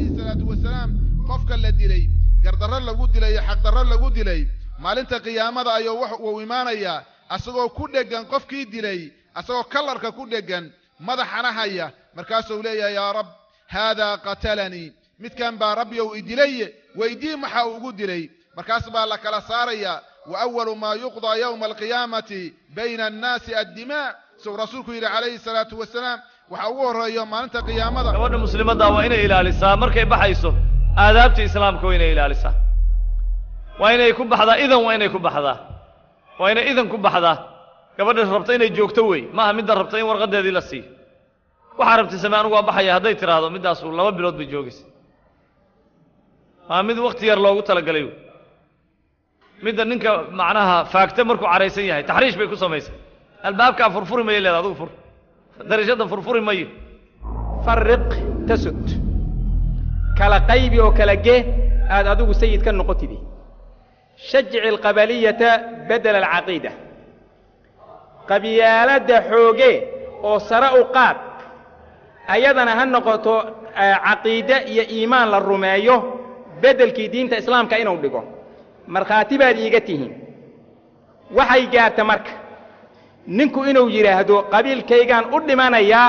calayhi salaatu wasalaam qofka la dilay gardarro lagu dilay iyo xaqdarro lagu dilay maalinta qiyaamada ayuu wax uu imaanayaa asagoo ku dheggan qofkii dilay asagoo kallarka ku dheggan madaxana haya. Markaasuu leeyahay yaa rab haadaa qatalanii. Midkan baa rabbiyow i dilay weydii maxa uu ugu dilay? Markaas baa la kala saarayaa wa awalu maa yuqdaa yowma alqiyaamati bayna annaasi addimaa. Suu rasuulku yidhi calayhi salaatu wasalaam waxa ugu horreeyo maalinta qiyaamada. Gabadha muslimadda waa inay ilaalisaa. Markay baxayso aadaabta islaamka waa inay ilaalisaa. Waa inay ku baxdaa idan waa inay ku baxdaa. Waa inay idan ku baxdaa. Gabadha rabta inay joogto wey. Maaha midda rabta in warqadeedii la siiyo waxaa rabtay same anugu waa baxaya hadday tiraahdo middaasu laba bilood bay joogaysa. Waa mid wakti yar loogu talagalay wey. Midda ninka macnaha faagta markuu caraysan yahay taxriish bay ku samaysay albaabkaa furfuri maya leeda adugu fur darashada furfuri mayo farriq tasud kala qaybi oo kala gee aad adigu sayid ka noqotidi shajic alqabaliyata bedela alcaqiida qabyaaladda xooge oo sare u qaad ayadana ha noqoto caqiide iyo iimaan la rumeeyo beddelkii diinta islaamka inuu dhigo markhaati baad iiga tihiin waxay gaarta marka ninku inuu yidhaahdo qabiilkaygaan u dhimanayaa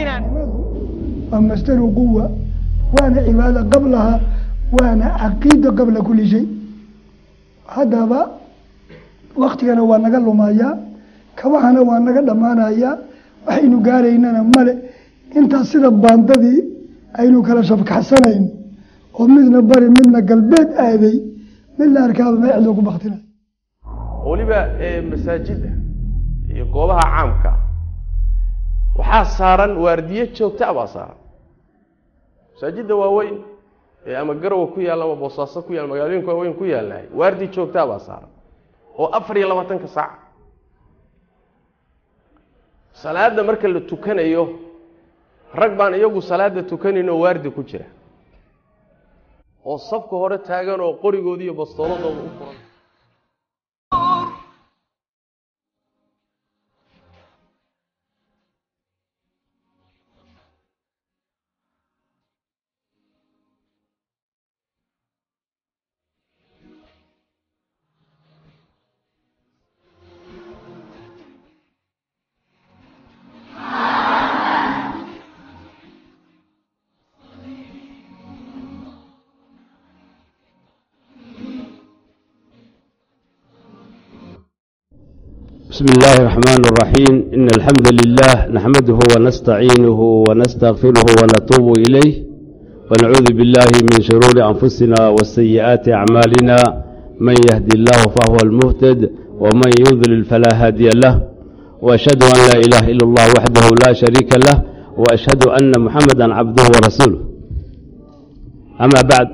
inaan waa masdaru quwa waana cibaada qablaha waana caqiida qabla kulli shay. Haddaba waktigana waa naga lumayaa kabahana waa naga dhammaanayaa waxaynu gaaraynana male intaas sida baandadii aynu kala shafkaxsanayn oo midna bari midna galbeed aaday mid la arkaaba meecdo ku baktinay weliba masaajidda iyo goobaha caamka. Waxaa saaran waardiye joogta baa saaran. Masaajidda waaweyn ee ama garowa ku yaalla ama boosaaso ku yaalla magaalooyinka waaweyn ku yaallahay waardi joogtaa baa saaran oo afar iyo labaatanka saaca salaadda marka la tukanayo rag baan iyagu salaadda tukanayn oo waardi ku jira. Oo safka hore taagan oo qorigoodi iyo bastooladooda u furan بسم الله الرحمن الرحيم إن الحمد لله نحمده ونستعينه ونستغفره ونتوب إليه ونعوذ بالله من شرور أنفسنا وسيئات أعمالنا من يهدي الله فهو المهتد ومن يضلل فلا هادي له وأشهد أن لا إله إلا الله وحده لا شريك له وأشهد أن محمدا عبده ورسوله أما بعد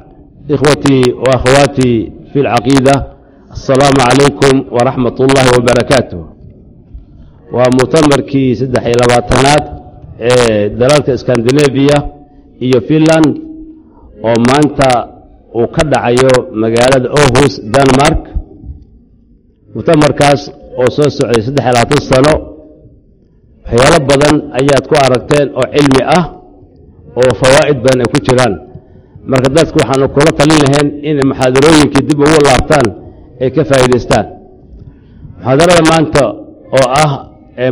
إخوتي وأخواتي في العقيدة السلام عليكم ورحمة الله وبركاته waa muctamarkii saddex iyo labaatanaad ee dalalka scandinavia iyo finland oo maanta uu ka dhacayo magaalada ohus denmark. Muctamarkaas oo soo socday saddex iyo labaatan sano waxyaalo badan ayaad ku aragteen oo cilmi ah oo fawaa'id badan ay ku jiraan. Marka dadku waxaanu kula talin lahayn inay muxaadarooyinkii dib ugu laabtaan ay ka faa'iidaystaan. Muxaadarada maanta oo ah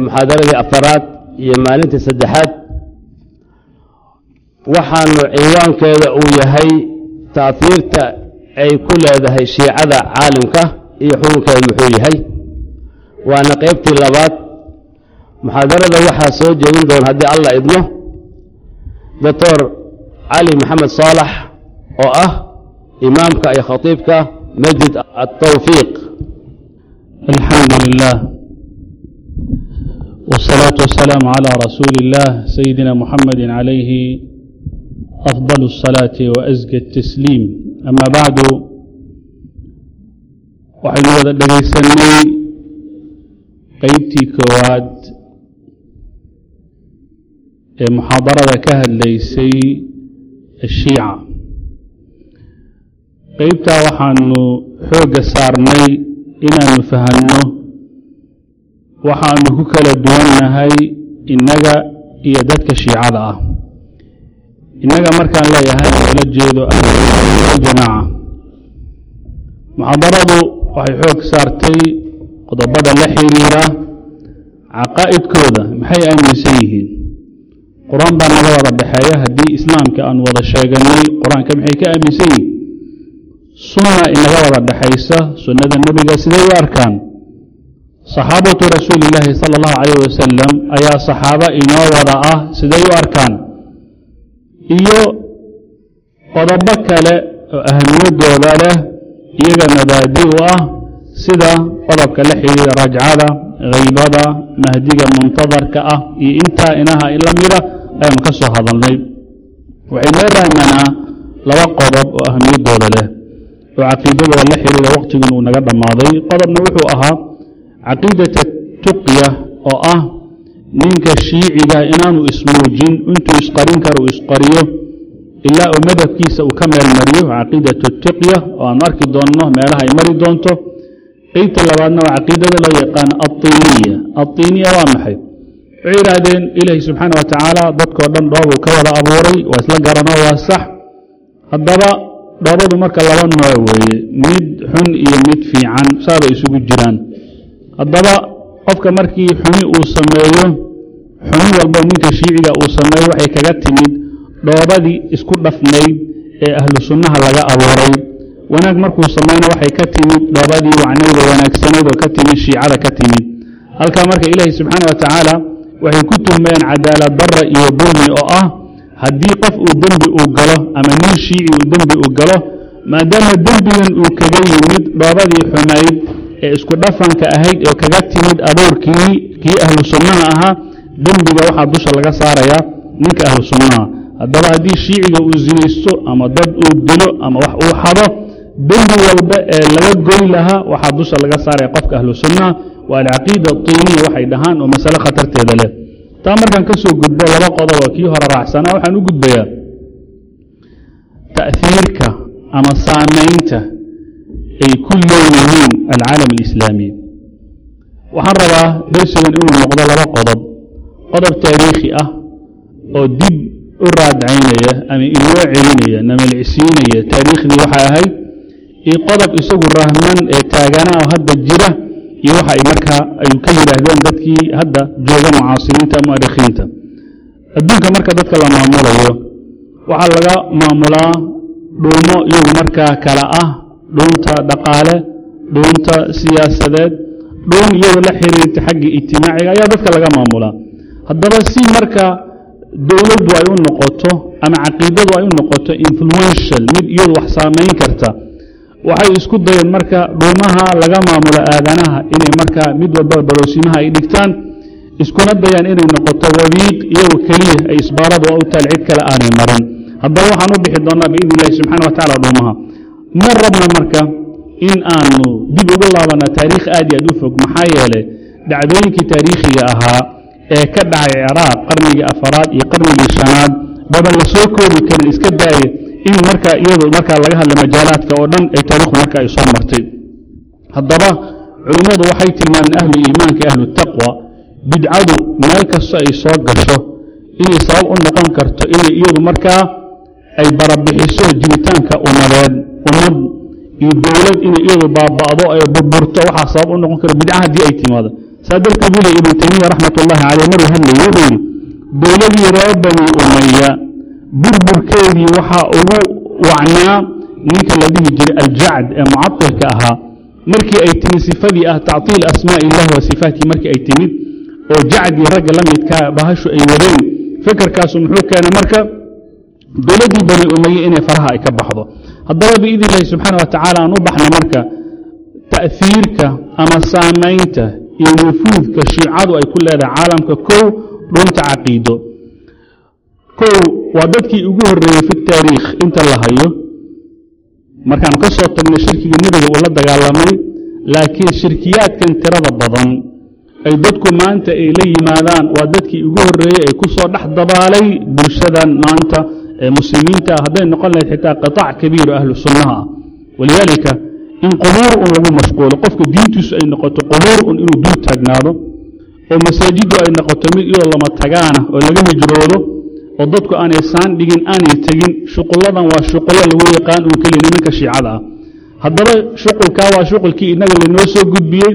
muxaadaradii afaraad iyo maalintii saddexaad waxaanu ciwaankeeda uu yahay taahiirta ay ku leedahay shiicada caalimka iyo xukunkeeda muxuu yahay. Waana qaybtii labaad. Muxaadarada waxaa soo jeedin doona haddii allah idmo. Doctor cali maxamed saalax oo ah imaamka iyo khatiibka masjid atawfiiq alxamdu lilah والصلاة والسلام على رسول الله سيدنا محمد عليه أفضل الصلاة وأزكى التسليم. أما بعد waxaynu wada dhegaysanay qeybtii koowaad ee muxaadarada ka hadlaysay ashiica qeybtaa waxaanu xoogga saarnay inaanu fahanno waxaanu ku kala duwannahay innaga iyo dadka shiicada ah. Innaga markaan leeyahay oola jeedo aljamaaca muxaadaradu waxay xoog saartay qodobada la xiriira caqaa'idkooda maxay aaminsan yihiin? Qur'aan baa naga wada dhexeeya haddii islaamka aan wada sheeganay qur'aanka maxay ka aaminsan yihiin? Sunna inaga wada dhexaysa sunnada nebiga siday u arkaan saxaabatu rasuuli illaahi sala allahu calayh wasalam ayaa saxaabo inoo wada ah siday u arkaan. Iyo qodobo kale oo ahamiyaddooda leh iyaga mabaadi u ah sida qodobka la xidhiira rajcada haybada mahdiga muntadarka ah iyo intaa inaha la mida ayaanu ka soo hadalnay. Waxay noo rahmanaa laba qodob oo ahamiyaddooda leh. Oo caqiidadooda la xiriira waqtigun uu naga dhammaaday. Qodobna wuxuu ahaa caqiidata tuqya oo ah ninka shiiciga inaanu ismuujin intuu isqarin karo isqariyo ilaa uu madhabkiisa uu ka meel mariyo caqiidatu tuqya oo aanu arki doonno meelaha ay mari doonto. Qeybta labaadna waa caqiidada loo yaqaano aطiiniya aطiiniya waa maxay? Waxay yidhaahdeen ilaahi subxaana wa tacaala dadkoo dhan dhoobuu ka wada abuuray waa isla garanoo waa sax. Haddaba dhoobadu marka laba nooc weeye mid xun iyo mid fiican saabay isugu jiraan haddaba qofka markii xuni uu sameeyo xuni walba ninka shiiciga uu sameeyo waxay kaga timid dhoobadii isku dhafnayd ee ahlu sunnaha laga abuuray wanaag markuu samayna waxay ka timid dhoobadii wacnayd oo wanaagsanayd oo ka timid shiicada ka timid. Halkaa marka ilaahi subxaana wa tacaala waxay ku tuhmayeen cadaalad darra iyo dulmi oo ah haddii qof uu dembi uu galo ama nin shiici uu dembi uu galo maadaama dembigan uu kaga yimid dhoobadii xumayd ee isku dhafanka ahayd oo kaga timid abuurkii kii ahlu sunnaha ahaa dembiga waxaa dusha laga saarayaa ninka ahlu sunnaha haddaba haddii shiiciga uu sinaysto ama dad uu dilo ama wax uu xado dembi walba ee laga goy lahaa waxaa dusha laga saaraya qofka ahlu sunnaha waa alcaqiida tiiniya waxay dhahaan oo masale khatarteeda leh. Taa markaan ka gudbo laba qodob oo kii hore raacsanaa waxaan u gudbayaa ta'hiirka ama saamaynta ay ku leeyihiin alcaalam alislaami. Waxaan rabaa darsigan inuu noqdo laba qodob. Qodob taariikhi ah oo dib u raadcaynaya ama inoo celinaya namalcisiinaya taariikhdii waxay ahayd iyo qodob isagu rahman ee taaganaa oo hadda jira iyo waxa ay markaa ay ka yidhaahdeen dadkii hadda jooga mucaasiriinta mu'arikhiinta adduunka marka dadka la maamulayo waxaa laga maamulaa dhuumo iyagu markaa kala ah dhuunta dhaqaale dhuunta siyaasadeed dhuun iyadu la xiriirta xagga ijtimaaciga ayaa dadka laga maamulaa haddaba si marka dowladdu ay u noqoto ama caqiidadu ay u noqoto influential mid iyadu wax saamayn karta waxay isku dayeen marka dhuumaha laga maamulo aadanaha inay markaa mid walba baroosimaha ay dhigtaan iskuna dayaan inay noqoto wabiiq iyagu keliya ay isbaaradu u taal cid kale aanay marin. Haddaba waxaan u bixi doonnaa biidn illahi subxana wa tacala dhuumaha ma rabna marka in aanu dib ugu laabanaa taariikh aad iyo aad u fog. Maxaa yeelay dhacdooyinkii taariikhiga ahaa ee ka dhacay ciraaq qarnigii afaraad iyo qarnigii shanaad baban la soo koobi karin iska daaya in markaa iyadu markaa laga hadla majaalaadka oo dhan ay taariikhdu marka ay soo martay. Haddaba culimmadu waxay tilmaameen ahlu iimaanka ahlu taqwa bidcadu meel kasta ay soo gasho inay sabab u noqon karto inay iyadu markaa ay barabixiso jiritaanka umadeed ummad iyo dowlad inay iyadu baaba'do ay burburto waxaa sabab u noqon kara bidca haddii ay timaado. Saa darteed buu leey ibnu taymiya raxmat ullahi caleyh maruu hadlayay wuxuu yidhi dowladii reer bani umaya burburkeedii waxaa ugu wacnaa ninka la dhihi jiray aljacd ee mucatilka ahaa. Markii ay timid sifadii ah tactiil asmaa illahi wa sifaatkii markii ay timid oo jacdii ragga la midkaa bahashu ay wadeen fekerkaasu muxuu keenay marka dowladdii bani umaye inay faraha ay ka baxdo haddaba biidn illahi subxaana wa tacaala aan u baxna marka ta'hiirka ama saamaynta iyo nufuudka shiicadu ay ku leedahay caalamka kow dhunta caqiido. Kow waa dadkii ugu horreeyey fi taariikh inta la hayo. Markaanu ka soo tagnay shirkiga nebiga uu la dagaalamay laakiin shirkiyaadkan tirada badan ay dadku maanta ay la yimaadaan waa dadkii ugu horreeyey ay ku soo dhex dabaalay bulshadan maanta muslimiinta hadday noqon lahayd xitaa qitaac kabiiro ahlu sunnaha. Ah walidaalika in qubuur un lagu mashquulo qofka diintiisu ay noqoto qubuur un inuu dul taagnaado oo masaajiddu ay noqoto mid iyadoo lama tagaana oo laga hijroodo oo dadku aanay saan dhigin aanay tegin shuqulladan waa shuqullo lagu yaqaan uu keliya nimanka shiicada ah. Haddaba shuqulkaa waa shuqulkii innaga laynoo soo gudbiyey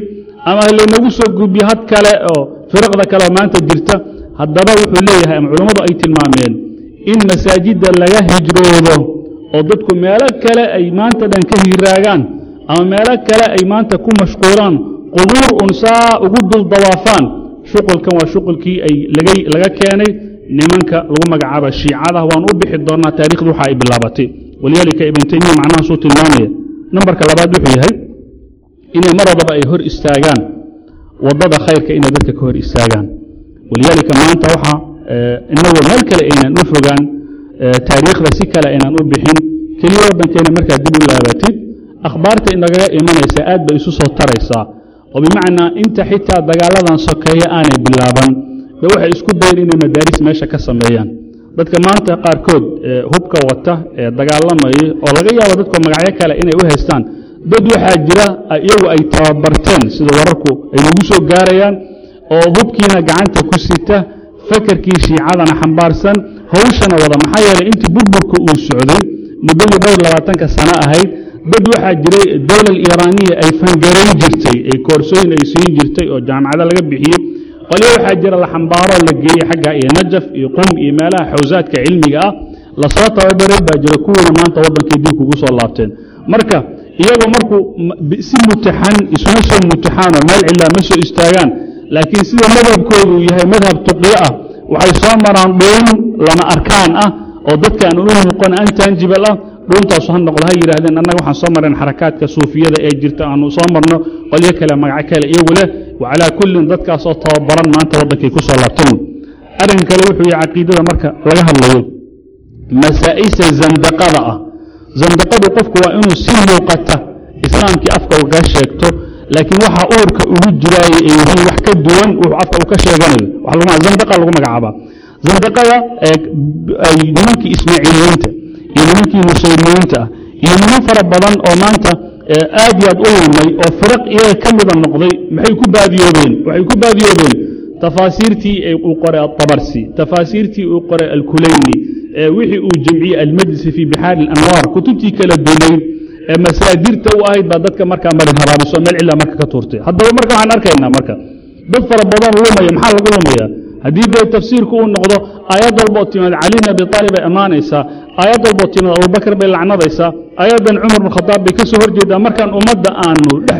ama laynagu soo gudbiyey had kale oo firaqda kale oo maanta jirta haddaba wuxuu leeyahay ama culammadu ay tilmaameen in masaajidda laga hijroodo oo dadku meelo kale ay maanta dhan ka hiraagaan ama meelo kale ay maanta ku mashquulaan qubuur unsaa ugu dul dawaafaan shuqulkan waa shuqulkii ay laga keenay nimanka lagu magacaaba. Shiicada waan u bixi doonaa taarikhdu waxa ay bilaabatay. Walidaalika ibn taymiya macnahaasuu tilmaamaya. Nambarka labaad wuxuu yahay inay mar wadaba ay hor istaagaan. Waddada khayrka inay dadka ka hor istaagaan. Walidaalika maanta waxa inagoo meel kale aynan u fogaan taariikhda si kale aynan u bixin keliya waddankeena markaa dib u laabatid akhbaarta inagaga imanaysa aad bay isu soo taraysaa. Oo bimacnaa inta xitaa dagaaladan sokeeya aanay bilaaban ba waxay isku dayen inay madaaris meesha ka sameeyaan. Dadka maanta qaarkood hubka wata ee dagaalamaya oo laga yaabo dadku magacyo kale inay u haystaan dad waxaa jira iyagu ay tababarteen sida wararku ay nagu soo gaarayaan oo hubkiina gacanta ku sita fakarkii shiicadana xambaarsan hawshana wada maxaa yeelay intii burburka uu socday muddadii dhowr labaatanka sano ahayd dad waxaa jiray dowlal iiraaniya ay fangarayn jirtay ay koorsooyin ay siin jirtay oo jaamacado laga bixiyey qolyo waxaa jira la xambaaroo la geeyey xagga iyo najaf iyo qum iyo meelaha xawsaadka cilmiga ah. Lasoo tababaray baa jira kuwiina maanta waddankay dib kugu soo laabteen. Marka iyagoo markuu si mutaxan isuna soo mutaxaanoo meel cilaa ma soo istaagaan laakiin sida madhabkoodu uu yahay madhab tuqyo ah waxay soo maraan dhuun lama arkaan ah oo dadkaan u noqon antanjibal ah dhuuntaasu ha noqdo ha yidhahdeen annaga waxaan soo mareen xarakaadka suufiyada ee jirta aanu soo marno qolyo kale magaco kale iyagu leh wacalaa kullin dadkaasoo tababaran maanta waddankay ku soo laabtan arrin kale wuxuu yahay caqiidada marka laga hadlayo masaa'isa zandaqada ah. Zandaqadu qofku waa inuu si muuqata islaamkii afka uga sheegto laakiin waxa uurka ugu jiraay ay yihiin wax ka duwan wuxuu afka uu ka sheeganayo. Zandaqa lagu magacaabaa zandaqada ay nimankii ismaaciiliyiinta iyo nimankii nusayriyiinta ah iyo niman fara badan oo maanta aad iyo aad u lumay oo firaq iyaga ka mida noqday maxay ku baadiyoobeen? Waxay ku baadiyoobeen tafaasiirtii uu qoray atabarsi tafaasiirtii uu qoray alkulayni wixii uu jamciyey almajlisi fii bixaari alanwaar kutubtii kala dunayd ee masaadirta u ahayd baa dadka markaa marin habaabiso meel cilaa marka ka tuurtay. Haddaba marka waxaan arkaynaa marka dad fara badan lumaya maxaa lagu lumaya haddii dee tafsiirku uu noqdo aayad walboo timaad cali bin abi aalib bay ammaanaysaa aayad walboo timaad abubakar bay lacnadaysaa aayaddan cumar bin bay ka horjeedaa markaan ummadda aanu dhex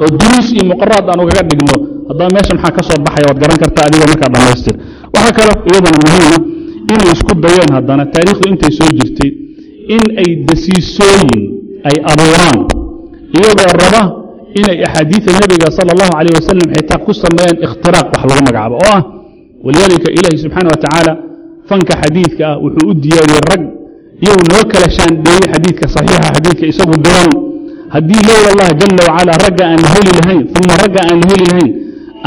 oo duruus iyo muqaraad aanu kaga dhigno haddaba meesha maxaa ka baxaya? Waad garan kartaa adigoo markaa dhammaystir. Waxaa kale iyadana muhiima inay isku dayeen haddana taariikhdu intay soo jirtay in ay dasiisooyin ay abuuraan iyagoo raba inay axaadiida nebiga sala allahu calayh wasalam xitaa ku sameeyaan ikhtiraaq wax lagu magacaabo oo ah walidaalika ilaahi subxaana wa tacaala fanka xadiidka ah wuxuu u diyaariyey rag iyagu noo kala shaandheeyey xadiidka saxiixa xadiidka isagu duran haddii lowla allah jala wacalaa ragga aan la heli lahayn uma ragga aan la heli lahayn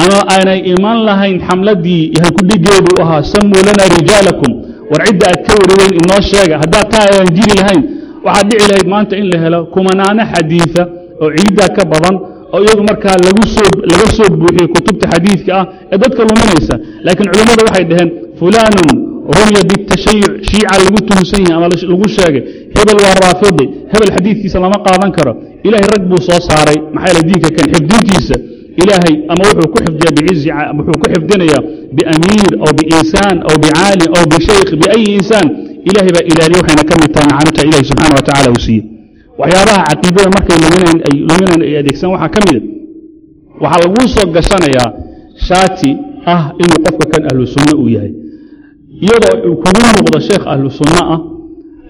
ama aanay iman lahayn xamladii halkudhigeedu u ahaa samuu lana rijaalakum. War cidda aad ka wariweyn inoo sheega haddaad taa aan jiri lahayn waxaad dhici lahayd maanta in la helo kumanaano xadiida oo ciiddaa ka badan oo iyagu markaa laga soo buuxiyey kutubta xadiidka ah ee dadka luminaysa. Laakiin culimmadu waxay dhaheen fulaanun rumya bitashayuc shiica lagu tuhunsan yahay ama lagu sheegay. Hebel waa raafidi hebel xadiidkiisa lama qaadan karo. Ilaahay rag buu soo saaray. Maxaa yeele diinka kan xifdintiisa ilaahay ama wuxuu ku xifdiya bicizi wuxuu ku xifdinayaa biamiir aw biinsaan aw bicaalim aw bishaykh biayi insaan ilaahay baa ilaaliya waxayna ka mid tahay macaamilta ilahi subxana wa tacala uu siiyey. Waxyaabaha caqiidada markay luminayn ay adeegsan waxaa ka mida waxaa laguu soo gashanayaa shaati ah inuu qofka kan ahlu sunno uu yahay. Iyadoo kugu muuqdo sheekh ahlu sunno ah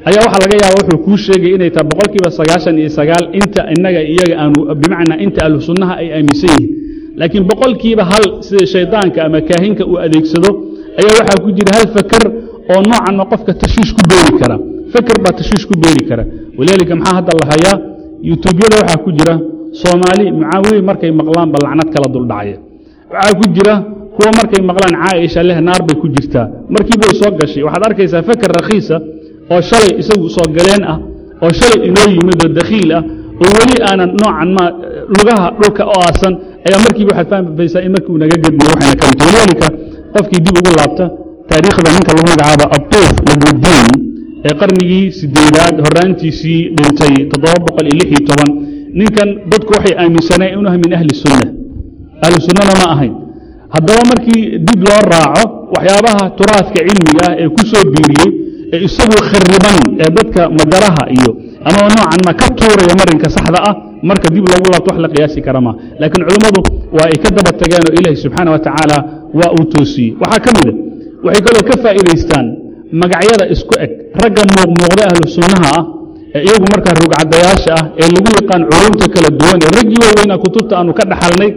ayaa waxaa laga yaaba wuxuu kuu sheegay inay tahay boqolkiiba sagaashan iyo sagaal inta inaga iyaga aanu bimacnaa inta ahlu ay aaminsan yihiin. Laakiin boqolkiiba hal sida shaydaanka ama kaahinka uu adeegsado ayaa waxaa ku jira hal fakar oo noocanna qofka tashwiish ku beeri kara. Fakar baa tashwiish ku beeri kara. Walidaalika maxaa hadda la hayaa? Yutuubyada waxaa ku jira soomaali mucaawiye markay maqlaan ba lacnad kala duldhacaya waxaa ku jira kuwa markay maqlaan caaisha leh naar bay ku jirtaa. Markiibay soo gashay. Waxaad arkaysaa fakar rakhiisa oo shalay isagu soo galeen ah oo shalay inoo yimid oo dakhiil ah oo weli aanan noocan ma lugaha dhulka oo aasan ayaa markiiba waxaad fahmaysaa in markii uu naga gedmiyo waxayna ka mid qofkii dib ugu laabta. Taariikhda ninka lagu magacaabo abtuuf najmudiin ee qarnigii sideedaad horaantiisii dhintay ninkan dadku waxay aaminsaneen inuu min ahli sunna ahlu sunnana ma ahayn. Haddaba markii dib loo raaco waxyaabaha turaadka cilmiga ah ee ku soo biiriyey ee isagu khariban ee dadka madaraha iyo ama noocan ma ka tuuraya marinka saxda ah marka dib loogu laabto wax la qiyaasi kara ma. Laakiin culimmadu waa ay ka daba tageen oo ilaahi subxaana wa tacaala waa uu toosiyey. Waxaa ka mid a waxay kaloo ka faa'iidaystaan magacyada isku eg ragga muuqmuuqda ahlu sunnaha ah ee iyagu markaa rugcadayaasha ah ee lagu yaqaan culumta kala duwan ee raggii waaweynaa kutubta aanu ka dhaxalnay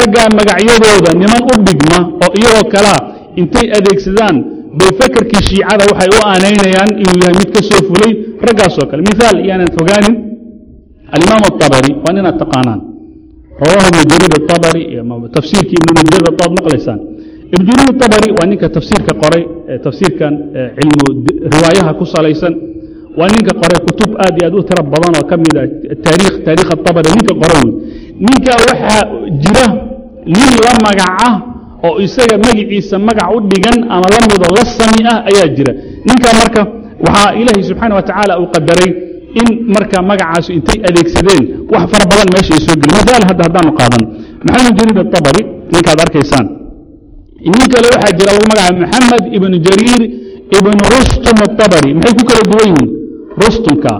raggaa magacyadooda niman u dhigma oo iyagoo kalea intay adeegsadaan bay fakerkii shiicada waxay u aanaynayaan inuu yahay mid ka soo fulay raggaasoo kale. Miaal iyaanan fogaanin alimaam aabari waa inaad taqaanaan. Rawaahu ibnu jariir aabari tafsiirkii ibnu najir aad maqlaysaan. Ibnu jariir aabari waa ninka tafsiirka qoray tafsiirkan cilmu riwaayaha ku salaysan. Waa ninka qoray kutub aad iyo aad u tiro badan oo ka mid a taariikh taarikh aabari ninka qoray ninka waxaa jira nin la magaca oo isaga magiciisa magac u dhigan ama la midoo la sami ah ayaa jira. Ninka marka waxaa ilaahay subxaana wa tacaala uu qadaray in marka magacaasu intay adeegsadeen wax fara badan meesha ay soo geli miaal hadda haddaanu qaadan. Maxamed jariir aabari ninkaad arkaysaan. Nin kale waxaa jira lagu magacaaba maxamed ibnu jariir ibnu rustum aabari maxay ku kala duwan yihiin? Rustumka.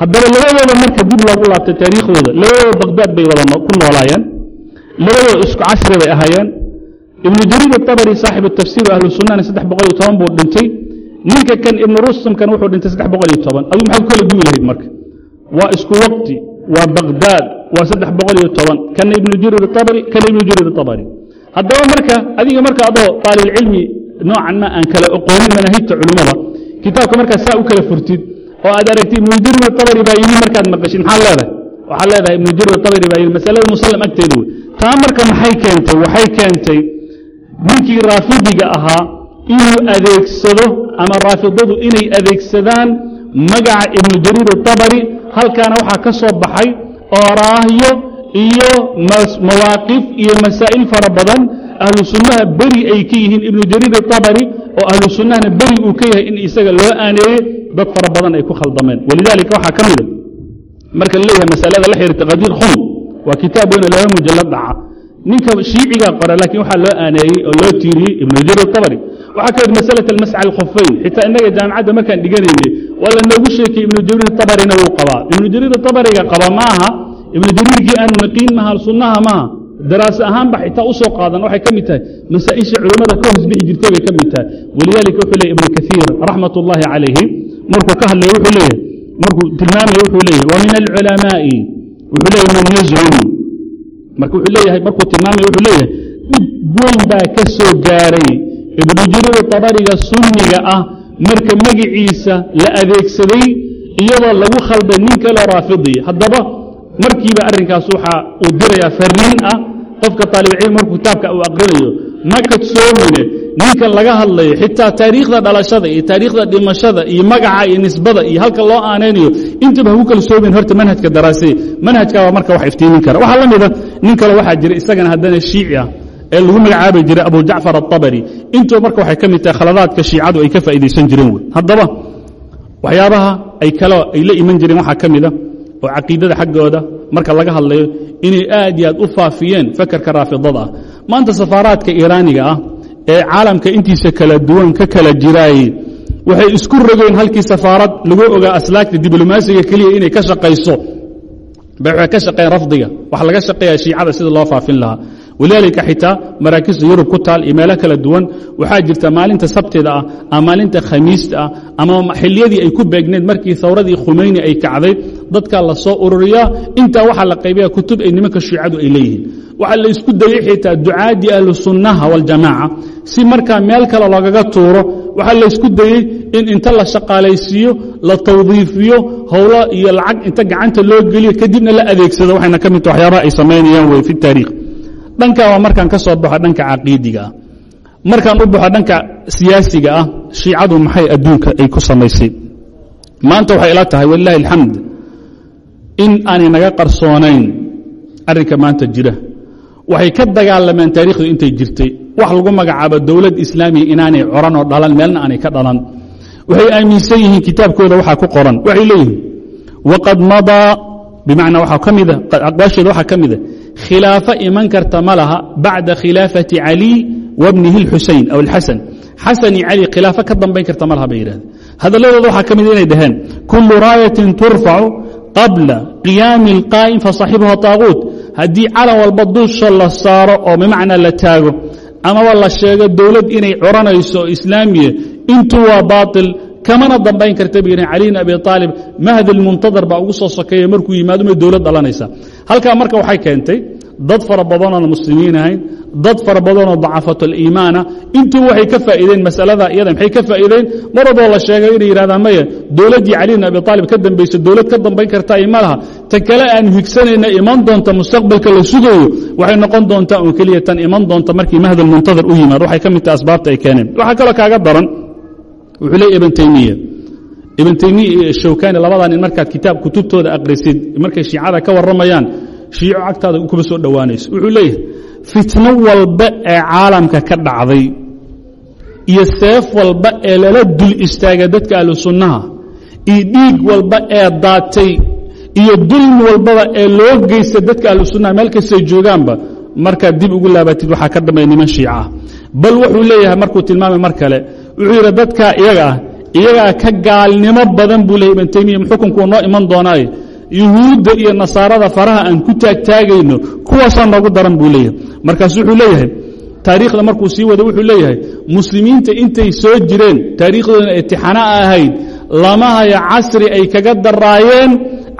Haddaba labadooda marka dib loogu laabtay taariikhdooda labadooda bagdaad bay wada ku noolaayeen labadooda isku casri bay ahaayeen ibnu jariir aabari saaxibu tafsiir ahlu toban buu dhintay. Ninka kan ibnu rustumkan wuxuu dhintay adigu maxaad kala duwi lahayd marka? Waa isku waqti waa bagdaad waa kana ibnu jariir aabari kana ibnu jariir aabari haddaba marka adiga marka adoo aalilcilmi noocan ma aan kala oqoonin manaahijta culimmada. Kitaabka markaa saa u kala furtid oo aad aragtid ibnu jariir aabari baa yimi markaad maqashid maxaad leedahay? Ibnu jariir aabari baa yimi masalada musallam agteeda wey taa marka maxay keentay? Waxay keentay ninkii raafidiga ahaa inuu adeegsado ama raafidadu inay adeegsadaan magaca ibnu jariir aabari halkaana waxaa ka soo baxay ooraahyo iyo mawaaqif iyo masaa'il fara badan. Ahlu sunnaha beri ay ka yihiin ibnu jariir aabari oo ahlu sunnahana beri uu ka yahay in isaga loo aaneeyey dad fara badan ay ku khaldameen. Walidaalika waxaa ka mida marka la leeyahay masalada la xiriirta qadiir khum waa kitaab weyn oo laba mujallad dhaca ninka shiicigaa qora laakiin waxaa loo aaneeyey oo loo tiiriyey ibnu jariir aabari waxaa ka mid masalat almasca alkhufayn xitaa innaga jaamacadda markaan dhiganaynay waa noogu sheekiyey ibnu jariir abarina wuu qabaa. Ibnu jariir abariga qaba ma aha ibnu jariirkii aanu naqiin maha sunnaha maaha daraase ahaanba xitaa u soo qaadan. Waxay ka mid tahay masaa-isha culimmada ka hoos jirtay bay ka mid tahay. Walidaalika wuxuu leeyay ibnu kaiir raxmat ullaahi calayhi. Markuu ka hadlaya wuxuu leeyahay markuu tilmaamaya wuxuu leeyahay wa min alculamaa'i. Wuxuu leeyahay man yazcum marka wuxuu leeyahay markuu tilmaamaya wuxuu leeyahay dhib weyn baa ka soo gaaray. Ibnu jariir tabariga sunniga ah marka magiciisa la adeegsaday iyadoo lagu khalday nin kale raafidiya haddaba markiiba arrinkaas waxaa uu dirayaa farriin ah qofka taalibcilm markuu kitaabka uu aqrinayo. Ma kadsoomine ninkan laga hadlayo xitaa taariikhda dhalashada iyo taariikhda dhimashada iyo magaca iyo nisbada iyo halka loo aanaynayo intaba haku kalsoomin horta manhajka daraasay manhajkaaba marka wax iftiimin kara. Waxaa la mida nin kale waxaa jira isagana haddana shiici ah ee lagu magacaabi jiray abu jacfar aلطabri intuu marka waxay ka mid tahay khaladaadka shiicadu ay ka faa'iidaysan jireen wey haddaba waxyaabaha ay kale ay la iman jireen waxaa ka mida oo caqiidada xaggooda marka laga hadlayo inay aad iyo aad u faafiyeen fakerka raafidada ah. Maanta safaaraadka iiraaniga ah ee caalamka intiisa kala duwan ka kala jiraayey waxay isku rogeen halkii safaarad lagu ogaa aslaagta diblomaasiga keliya inay ka shaqayso bay waxay ka shaqeen rafdiga waxa laga shaqeeyaa shiicada sida loo faafin lahaa. Walidaalika xitaa maraakista yurub ku taal iyo meelo kala duwan waxaa jirta maalinta sabtida ah ama maalinta khamiista ah ama xiliyadii ay ku beegneed markii hawradii khumeyni ay kacday dadkaa la soo ururiyaa intaa waxaa la qaybiya kutub ay nimanka shiicadu ay leeyihiin waxaa la isku dayey xitaa ducaadii ahlu sunnaha waljamaaca. Si markaa meel kale loogaga tuuro waxaa la isku dayey in inta la shaqaalaysiiyo la tawdiifiyo howlo iyo lacag inta gacanta loo geliyo kadibna la adeegsado. Waxayna ka mid ta waxyaabaha ay samaynayaan wey fi taariikh. Dhankaa waa markaan ka soo baxo dhanka caqiidiga ah. Markaan u baxo dhanka siyaasiga ah shiicadu maxay adduunka ay ku samaysay? Maanta waxay ila tahay walilahi alxamd in aanay naga qarsoonayn arrinka maanta jira waxay ka dagaalameen taarikhdu intay jirtay wax lagu magacaabo dowlad islaamiya inaanay coran oo dhalan meelna aanay ka dhalan waxay aaminsan yihiin kitaabkooda waxaa ku qoran waxay leeyihiin waqad madaa bimacnaa waxaa ka mida aqwaashooda waxaa ka mida khilaafo iman karta ma laha bacda khilaafati caliy wabnihi اlxusayn aw alxasan xasan iyo cali khilaafo ka dambayn karta ma laha bay yidhahdeen hadalladooda waxaa ka mida inay dhaheen kulu raayatin turfacu qabla qiyaami اlqaa'im faصaaxibuha طaaguut haddii calan walba dusha la saaro oo bimacnaa la taago amaba la sheego dowlad inay coranayso oo islaamiya intuu waa baaطil kamana dambayn karta bu yidhaheen cali bn abi aalib mahdi lmuntadar baa ugu soo sokeeya markuu yimaado may dowlad dhalanaysa. Halkaa marka waxay keentay dad fara badanoon muslimiin ahayn dad fara badanoo dacafatuliimaana intuu waxay ka faa'iideen masalada iyada maxay ka faa'iideen mar walboo la sheegay inay yidhahdaan maya dowladdii cali bn abi aalib ka dambaysa dowlad ka dambayn karta ima laha. Ta kale aan higsanayna iman doonta mustaqbalka la sugayo waxay noqon doontaa un keliya tan iman doonta markii mahdi lmuntadar u yimaado. Waxay ka mid tahay asbaabta ay keeneen. Waxaa kaloo kaaga daran wuxuu leey ibn taymiya ibn taymiya iyo shawkani labadaa nin markaad kitaab kutubtooda aqrisid markay shiicada ka warramayaan shiico cagtaada kuma soo dhowaanayso. Wuxuu leeyahay fitno walba ee caalamka ka dhacday iyo seef walba ee lala dul istaaga dadka ahlu sunnaha iyo dhiig walba ee daatay iyo dulmi walbaba ee loo geysta dadka ahlu sunnaha meel kastay joogaanba markaad dib ugu laabatid waxaa ka dambeya niman shiica ah. Bal wuxuu leeyahay markuu tilmaamay mar kale wuxuu yidhi dadkaa iyaga ah iyagaa ka gaalnimo badan buu leeyay ibn taymiya xukunkuu noo iman doonaaye yuhuudda iyo nasaarada faraha aan ku taagtaagayno kuwaasaa noogu daran buu leeyahay. Markaasu wuxuu leeyahay taariikhda markuu sii wada wuxuu leeyahay muslimiinta intay soo jireen taariikhdoodana itixaana ahayd lama haya casri ay kaga daraayeen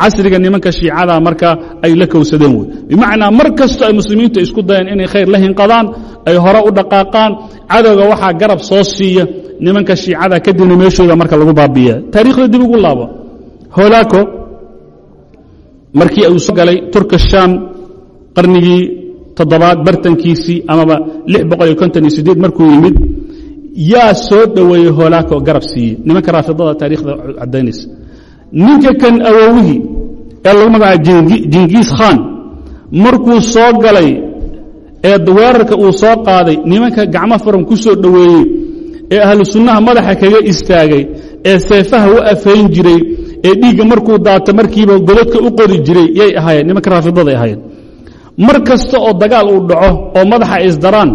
casriga nimanka shiicada marka ay la kowsadeen wey bimacnaa mar kasto ay muslimiintu isku dayeen inay khayr la hinqadaan ay hore u dhaqaaqaan cadowga waxaa garab soo siiya nimanka shiicada kadibna meeshooda marka lagu baabiya taarikhda dib ugu laabo holaco markii uu soo galay turka sham qarnigii toddobaad bartankiisii amaba markuu yimid yaa soo dhoweeyey holaco garab siiyey. Nimanka raafidada taarikhda caddaynaysa ninka kan awowihii ee lagu magacaaba jingiis khan markuu soo galay ee weerarka uu soo qaaday nimanka gacmo faran ku soo dhoweeyey ee ahlu sunnaha madaxa kaga istaagay ee seefaha u afayn jiray ee dhiigga markuu daato markiiba godadka u qori jiray yay ahaayeen nimanka raafidaday ahaayeen. Mar kasta oo dagaal uu dhaco oo madaxa isdaraan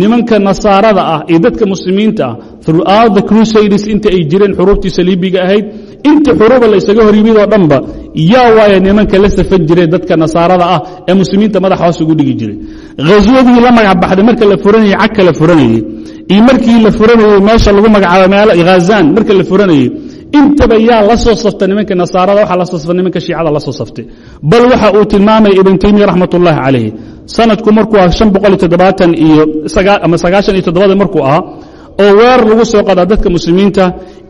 nimanka nasaarada ah iyo dadka muslimiinta ah throughout the crusades inta ay jireen xuruubtii saliibiga ahayd inta xuruuba la ysaga hor yimid oo dhanba yaa waaya nimanka la safan jiray dadka nasaarada ah ee muslimiinta madaxa hoos ugu dhigi jiray. Khaswadii la magac baxday marka la furanayey cagka la furanayey iyo markii la furanayey meesha lagu magacaabo meel khazan marka la furanayey intaba yaa la soo saftay nimanka nasaarada waxaa la soo saftay nimanka shiicada la soo saftay. Bal waxa uu tilmaamaya ibn taymiya raxmat ullaahi calayhi. Sanadku markuu ah ama sagaashan iyo toddobada markuu ahaa oo weer lagu soo qadaa dadka muslimiinta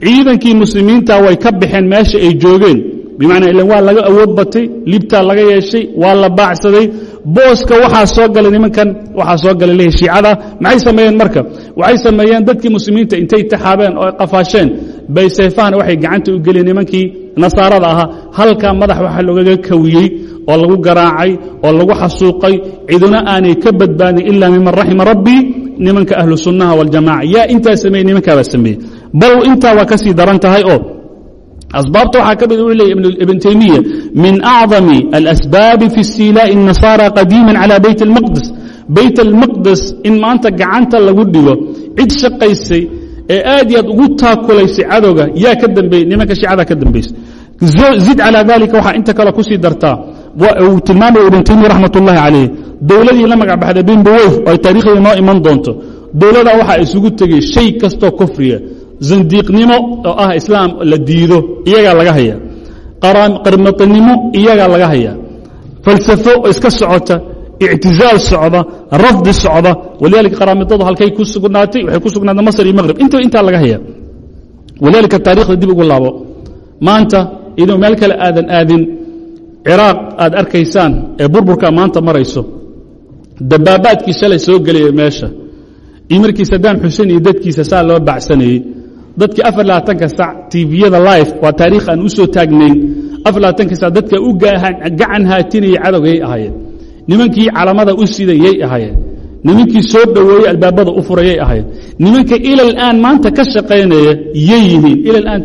ciidankii muslimiinta way ka baxeen meesha ay joogeen. Bimacnaa ilan waa laga awood batay libtaa laga yeeshay waa la baacsaday. Booska waxaa soo galay nimankan waxaa soo galay lehi shiicada. Maxay sameeyeen marka? Waxay sameeyeen dadkii muslimiinta intay taxaabeen oo qafaasheen bay seefahana waxay gacanta u geliyeen nimankii nasaarada ahaa halkaa madax waxa loogaga kawiyey oo lagu garaacay oo lagu xasuuqay ciduna aanay ka badbaadin ilaa miman raxima rabbii nimanka ahlu sunnaha waljamaca yaa intaa sameeyey nimankaabaa sameeyey bal intaa waa ka sii daran tahay oo asbaabta waxaa ka mid u leeyay ibn taymiya min acdami alasbaabi fi istiilaa'i الnasaara qadiima calى bayt اlmaqdes bayt almaqdes in maanta gacanta lagu dhigo cid shaqaysay ee aad aad ugu taakulaysay cadowga yaa ka dambeeyey nimanka shiicada ka dambaysay zid calى dalika waxaa inta kale ku sii dartaa. Uu tilmaamaya ibn taymiya raxmat ullahi calayh. Dowladii la magac baxday bimbaweyf oo ay taariikhdii noo iman doonto. Dowladdaa waxaa isugu tegey shay kastoo kufriya. Zandiiqnimo oo ah islaam la diido iyagaa laga haya. Qarmatanimo iyagaa laga haya. Falsafo iska socota ictizaal socda rafdi socda walidalika qaraamidadu halkay ku sugnaatay waxay ku sugnaatay masr iyo maqrib intaba intaa laga haya walidalika taarikhda dib ugu laabo maanta inuu meel kale aadan aadin ciraaq aad arkaysaan ee burburka maanta marayso dabaabaadkii shalay soo gelaya meesha iyo markii sadaam xuseen iyo dadkiisa saa loo bacsanayey dadkii afar labaatanka sac tviyada life waa taariikh aan u soo taagnayn afar labaatanka sac dadka u gacan haatinayay cadowga yay ahaayeen nimankii calamada u siday yay ahaayeen. Nimankii soo dhoweeyey albaabada u furayay ahayd nimanka ilal aan maanta ka shaqaynaya yay yihiin. Ilal aan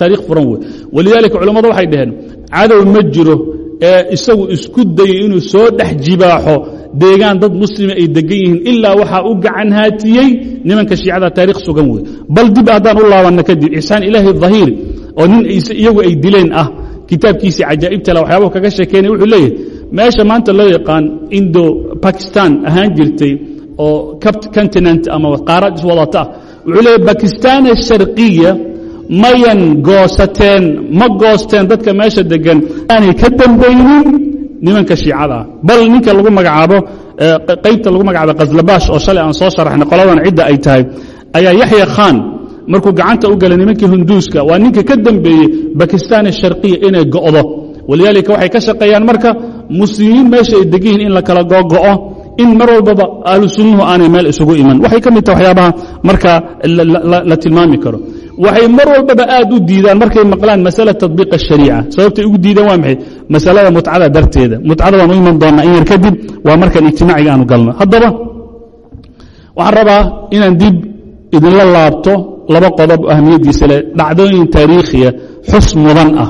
taariikh furan wey walidaalika culammadu waxay dhaheen cadow ma jiro ee isagu isku dayay inuu soo dhex jibaaxo. Deegaan dad muslima ay degan yihiin ilaa waxaa u gacan haatiyey nimanka shiicada taarikh sugan wey bal dib haddaan u laabanna kadib ixsaan ilaahi dhahiir oo nin iyagu ay dileen ah. Kitaabkiisii cajaa'ibtala waxyaabahu kaga sheekeynaya wuxuu leeyahay meesha maanta loo yaqaan indo bakistan ahaan jirtay oo continent ama qaarad iswadata ah. Wuxuu leeyahy bakistan asharqiya mayan goosateen ma goosteen dadka meesha degan aanay ka dambaynin nimanka shiicada. Bal ninka lagu magacaabo qaybta lagu magacaabo khazlabash oo shalay aan soo sharaxnay qoladan cidda ay tahay ayaa yaxya khan markuu gacanta u galay nimankii hunduuska waa ninka ka dambeeyey bakistan asharqiya inay go'do. Walidaalika waxay ka shaqeeyaan marka muslimiin meesha ay degan in la kala gogo'o in mar walbaba ahlu sunnuhu aanay meel isugu iman. Waxay ka mid taha waxyaabaha marka la tilmaami karo. Waxay mar walbaba aad u diidaan markay maqlaan masala tadbiiq ashariica sababtay ugu diidaan waa maxay? Masalada mutcada darteeda. Mutcada waan u iman doonnaa in yar kadib waa markan ijtimaaciga aanu galno. Haddaba waxaan rabaa inaan dib idinla laabto laba qodob ahamiyaddiisa leh. Dhacdooyin taariikhiya xus mudan ah.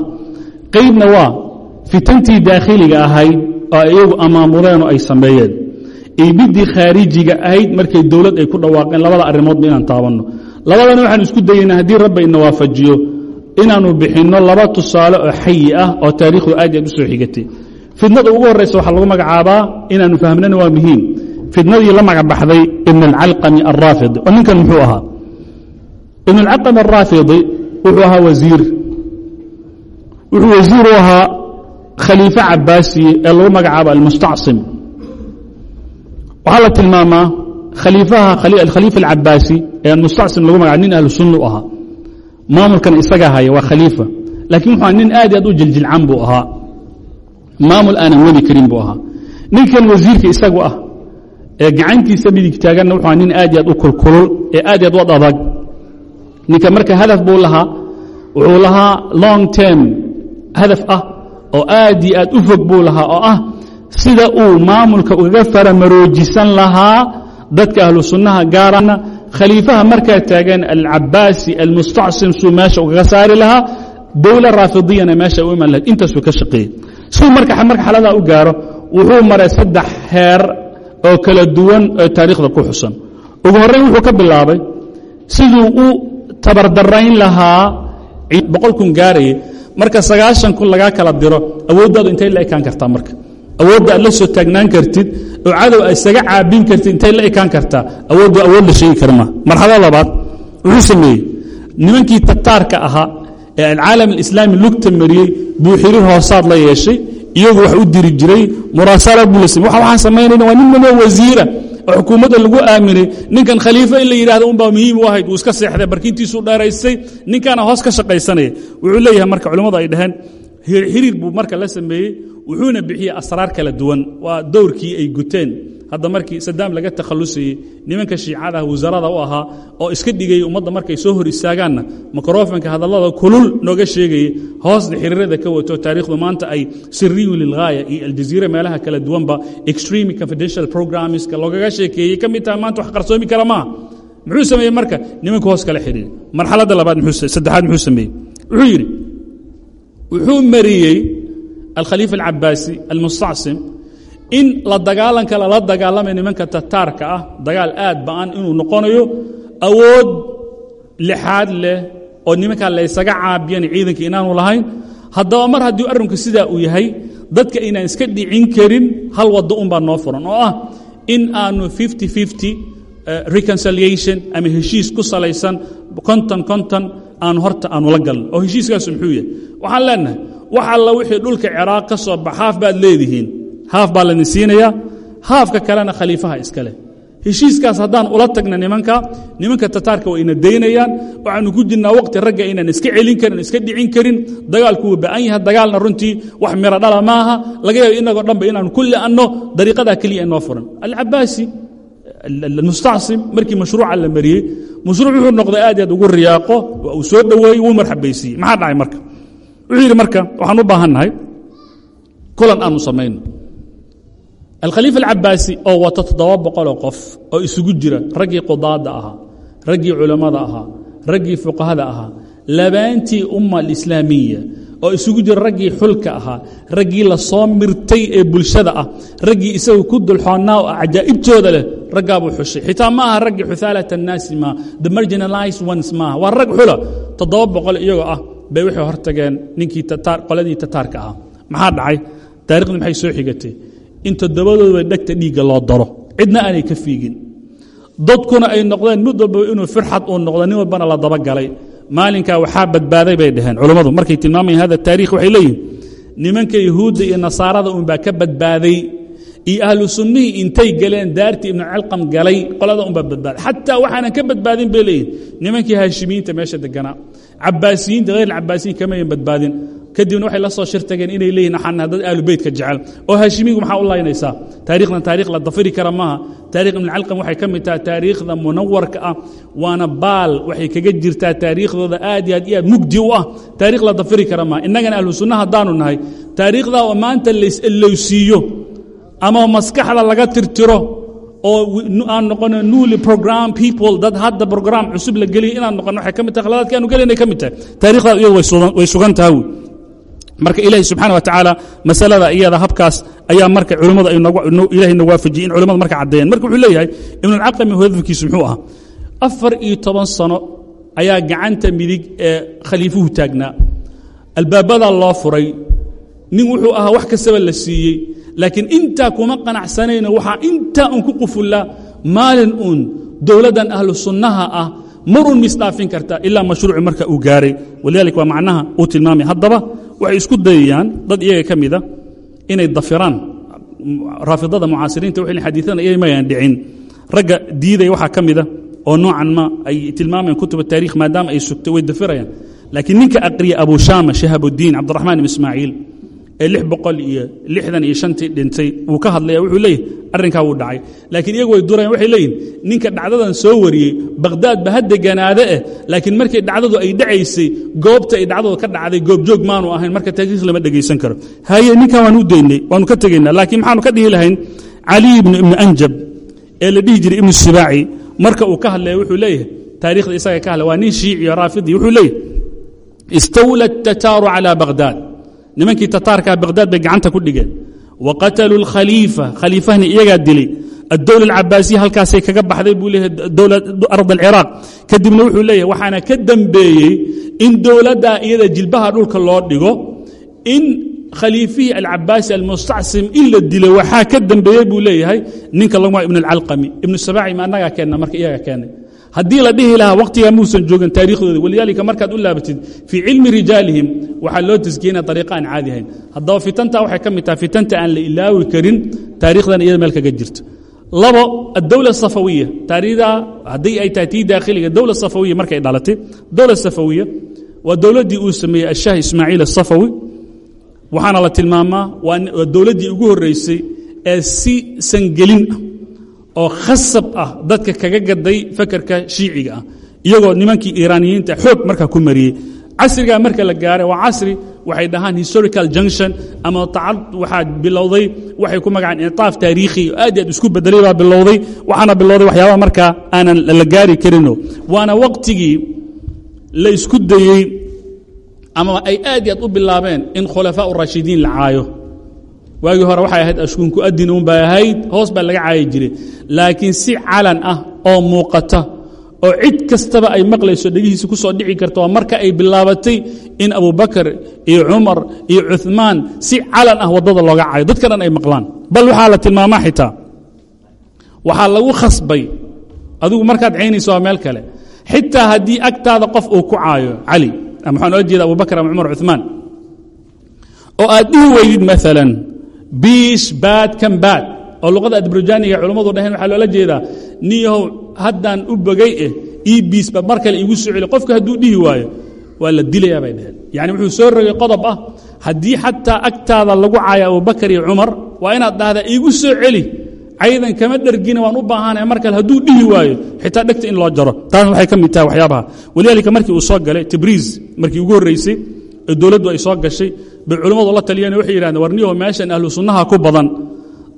Qaybna waa fitantii daakhiliga ahayd oo iyagu amaamuleen oo ay sameeyeen. Iyo midii khaarijiga ahayd markay dowlad ay ku dhawaaqeen labada arrimoodba inaan taabanno. Labadana waxaan isku dayeynaa haddii rabba ina waafajiyo inaannu bixinno laba tusaale oo xayi ah oo taariikhdu aad aad u xigatay. Fidnada ugu horraysa waxaa lagu magacaabaa inaannu fahmnana waa muhiim. Fidnadii la magacbaxday ibn alraafidi oo ninkan muxuu ahaa? Ibn alraafidi wuxuu ahaa wasiir wuxuu wasiir u ahaa khaliife cabaasiye ee lagu magacaabo almustacsim. Waxaa la tilmaamaa khaliifaha alkhaliifa alcabaasi ee almustacsim lagu magacaabo nin ahlu sunna u ahaa. Maamulkan isagaa haya waa khaliifa laakiin wuxuu nin aad i aad u jiljilcan buu ahaa. Maamul aanan wadi karin buu ahaa. Ninkan wasiirka isagu ah ee gacantiisa midig taaganna wuxuu nin aad i aad u kulkulul ee aad i aad u ad adag ninka marka hadaf buu lahaa wuxuu lahaa long term hadaf ah oo aad iyo aad u fog buu lahaa oo ah sida uu maamulka ugaga faramaroojisan lahaa dadka ahlu sunnaha gaarana khaliifaha markaa taagan alcabaasi almustacsim suu meesha ugaga saari lahaa dowla raafidiyana meesha u iman lahayd intaasuu ka shaqeeyey. Suu marka marka xaladaa u gaaro wuxuu maray saddex heer oo kala duwan oo taariikhda ku xusan. Ugu horrayn wuxuu ka bilaabay siduu u tabardarayn lahaa boqol kun gaaraya marka sagaashan kun lagaa kala diro awooddaadu intay la ekaan kartaa marka. Awoodda aad la soo taagnaan kartid oo cadow a isaga caabin kartid intay la ekaan kartaa awooddu awood la sheegi kara maa marxalada labaad wuxuu sameeyey nimankii tataarka ahaa ee alcaalam alislaami lugta mariyey buu xiriir hoosaad la yeeshay iyagu wax u diri jiray muraasaalaad buu la waxaan samaynayna waa nin manoo wasiira oo xukuumadda lagu aaminay ninkan khaliifo in la yidhahdo unbaa muhiim u ahayd uu iska seexday barkintiisuu dheeraystay ninkaana hoos ka shaqaysanaya wuxuu leeyahay marka culimmadu ay dhaheen xiriir buu marka la sameeyey wuxuuna bixiyey asraar kala duwan. Waa dowrkii ay guteen hadda markii sadaam laga takhallusayey nimanka shiicadaha wasarada u ahaa oo iska dhigayey ummadda markay soo hor istaagaanna mikrofonka hadallada kulul nooga sheegayey hoosna xiriirada ka wato taariikhdu maanta ay siriyun lilghaaya iyo aljaziira meelaha kala duwanba extreme confidential programmeska loogaga sheekeeyey ka mid taha maanta wax qarsoomi kara maaha muxuu sameeyey marka? Nimanka hoos kala xiriiray marxaladda labaad saddexaad muxuu sameeyey. Wuxuu yidhi wuxuu mariyey alkhaliifa alcabaasi almustacsim in la dagaalanka lala dagaalamay nimanka tataarka ah dagaal aad ba'an inuu noqonayo. Awood lixaad leh oo nimankaa laysaga caabiyan ciidanka inaanu lahayn. Haddaba mar haddii arrinku sidaa uu yahay dadka inaan iska dhicin karin hal waddo unbaa noo furan oo ah in aanu reconciliation ama heshiis ku salaysan konton konton aan horta aanu la galno oo heshiiskaasu muxuu yahay? Waxaan leenahay wax alla wixii dhulka ciraaq ka soo bax haaf baad leedihiin haaf baa laydin siinayaa haafka kalena khaliifaha iska leh. Heshiiskaas haddaan ula tagna nimanka nimanka tataarka waa ina daynayaan waxaanu ku jirnaa waqti ragga inaan iska celin karin iska dhicin karin. Dagaalku wuu ba'an yahay dagaalna runtii wax miro dhala maaha. Laga yaabo inagoo dhanba inaanu ku li'anno dariiqadaa keliya inoo furan. Alcabaasi almustacsim markii mashruuca la mariyey mashruuc wuxuu noqday aad aad ugu riyaaqo uu soo dhoweeyey wuu marxabaysiiyey maxaa dhacay marka? Wuxuu yidhi marka waxaan u baahan nahay kulan aanu samayno alkhaliifa alcabaasi oo wata toddoba boqoloo qof oo isugu jira raggii qudaadda ahaa raggii culammada ahaa raggii fuqahada ahaa labaantii umma alislaamiya oo isugu jira raggii xulka ahaa raggii la soo mirtay ee bulshada ah raggii isagu ku dulxoonnaa oo cajaa'ibtooda leh raggaabuu xushay xitaa ma aha raggii xuthaalat annaasi maaha the marginalized ones maaha waa rag xula toddoba boqol iyagoo ah bay waxay hortageen ninkii qoladii tataarka ahaa maxaa dhacay taarikhdu maxay soo xigatay in toddobadooda dhegta dhiigga loo daro cidna aanay ka fiigin. Dadkuna ay noqdeen mid walba inuu firxad uu noqdo nin walbana la dabagalay maalinkaa waxaa badbaaday bay dhaheen culammadu markay tilmaamayan hada taarikh waxay leeyihiin nimanka yahuudda iyo nasaarada unbaa ka badbaaday. Iyo ahlu sunnihii intay galeen daartii ibnu calqam galay qolada unbaa badbaaday xataa waxaanan ka badbaadin bay leeyihiin nimankii haashimiyiinta meesha deganaa. Cabaasiyiinta hayr cabaasiyiin kamayan badbaadin kadibna waxay la soo shirtageen inay leeyihiin waxaan dad aalu beytka jecel. Oo haashimiyigu maxaa u laynaysaa? Taarikhdan taarikh la dafiri kara maaha. Taarikh ibn calqam waxay ka mid tahay taariikhda munawarka ah waana baal waxay kaga jirtaa taariikhdooda aad iyo aad iyo aad mugdi u ah. Taarikh la dafiri kara maaha. Innagana ahlu haddaanu nahay. Taariikhdaa oo maanta lays-allowsiiyo ama maskaxda laga tirtiro oo aan noqono newly program people dad hadda program cusub la geliya inaan noqono waxay ka mid tahay khaladaadka aanu gelinay ka mid tahay. Taarikhdaas iyadu way sugan tahay marka ilaahi subxaana wa tacaala masalada iyada habkaas ayaa marka culimmadu ilahay na in culimmadu marka caddeeyeen marka wuxuu leeyahay ibnulcaqami hadafkiisu muxuu ahaa afar iyo toban sano ayaa gacanta midig ee khaliifuhu taagnaa. Albaabadaa loo furay nin wuxuu ahaa wax kastaba la siiyey laakiin intaa kuma qanacsanayno waxaa intaa un ku qufullaa maalin uun dowladdan ahlu sunnaha ah marun misdhaafin karta ilaa mashruuci marka uu gaaray. Walidalik waa macnaha uu tilmaamay. Haddaba waxay isku dayayaan dad iyaga ka mida inay dafiraan raafidada mucaasiriinta waxay xadiiثana iyaga mayaan dhicin. Ragga diidaya waxaa ka mida oo noocan ma ay tilmaamayaan kutuba taarikh maadaama ay sugtay way dafirayaan. Laakiin ninka aqriya abu shama shahabudiin cabdiraxmaan ibn ismaaciil ee lix boqol iyo lixdan iyo shantii dhintay wuu ka hadlaya wuxuu leeyahy arrinkaa wuu dhacay. Laakiin iyagu way durayaan waxay leeyihiin ninka dhacdadan soo wariyey bakhdaad ba ha deganaade eh laakiin markii dhacdadu ay dhacaysay goobta ay dhacdadu ka dhacday goobjoog maanu ahayn marka taariikh lama dhegaysan karo. Haye ninkan waanu u daynay waanu ka tegaynaa laakiin maxaanu ka dhihi lahayn cali ibnu ibnu anjab ee la dhihi jiray ibnu sibaaci marka uu ka hadlaya wuxuu leeyahay taarikhda isaga ka hadlay waa nin shiici o raafidi wuxuu leeyahay istawla tataaru calaa bakhdaad nimankii tataarkaa bakhdaad bay gacanta ku dhigeen. Wa qataluu اlkhaliifa khaliifahani iyagaa dilay. Addowla alcabaasiya halkaasay kaga baxday buu leeyahay dowla ard alciraaq. Kadibna wuxuu leeyahay waxaana ka dembeeyey in dowladdaa iyada jilbaha dhulka loo dhigo in khaliifihii alcabaasi almustacsim in la dilo waxaa ka dembeeyey buu leeyahay ninka lagu ibn alcalqami ibnu sabaaci ma annagaa keenna marka iyaga keenay haddii la dhihi lahaa wakhtigaa muusan joogin taariikhdooda walidaalika markaad u laabatid fii cilmi rijaalihim waxaa loo taskiyena ariiqa caadi ahayn. Haddaba fitanta waxay ka mid tahay fitanta aan la ilaawi karin taarikhdan iyada meel kaga jirto. Labo addowla safawiya taarikhdaa haddii ay tahay tii daakhiliga dowla safawiya markay dhalatay. Dowla safawiya waa dowladdii uu sameeyey ashaah ismaaciil asafawi waxaana la tilmaamaa waa dowladdii ugu horreysay ee si sangelin ah oo khasab ah dadka kaga gaday fakerka shiiciga ah iyagoo nimankii iiraaniyiinta xoog markaa ku mariyey. Casrigaa marka la gaaray waa casri waxay dhahaan historical junction ama waxaa bilowday waxay ku magacaan intaaf taariikhi aad aad isku bedelay baa bilowday waxaana bilowday waxyaabaha markaa aanan la gaari karino. Waana waqtigii la isku dayey ama ay aad i aad u bilaabeen in khulafaa urashidiin la caayo waagii hore waxay ahayd ashkuunku adin un bay ahayd hoos baa laga caayi jiray. Laakiin si calan ah oo muuqata oo cid kastaba ay maqlayso dhegihiisa ku soo dhici karta waa marka ay bilaabatay in abubakar iyo cumar iyo cuثmaan si calan ah waddada looga caayo. Dadka dhan ay maqlaan. Bal waxaa la tilmaamaa xitaa. Waxaa lagu khasbay. Adigu markaad caynayso waa meel kale. Xitaa haddii agtaada qof uu ku caayo cali waxaan ola jeeda abubakar ama cumar cuثmaan oo aad dhihi weydid maalan biis baad kan baad oo luqada adbrujaniga culummadu dhaheen waxaa loola jeedaa niyahow haddaan u bogay eh ii biisba mar kale iigu soo celi qofka hadduu dhihi waayo waa la dilayaa bay dhaheen. Yacni wuxuu soo rogay qodob ah haddii xataa agtaada lagu caayo abubakar iyo cumar waa inaad dhahdaa iigu soo celi. Caydan kama dhergina waan u baahanaya mar kale hadduu dhihi waayo xitaa dhegta in loo jaro. Taasna waxay ka mid tahay waxyaabaha. Walidaalika markii uu soo galay tibriis markii ugu horreysay ee dowladdu ay soo gashay bay culimmadu la taliyeen waxay yidhahdeen warniyaho meeshan ahlu sunnaha ku badan.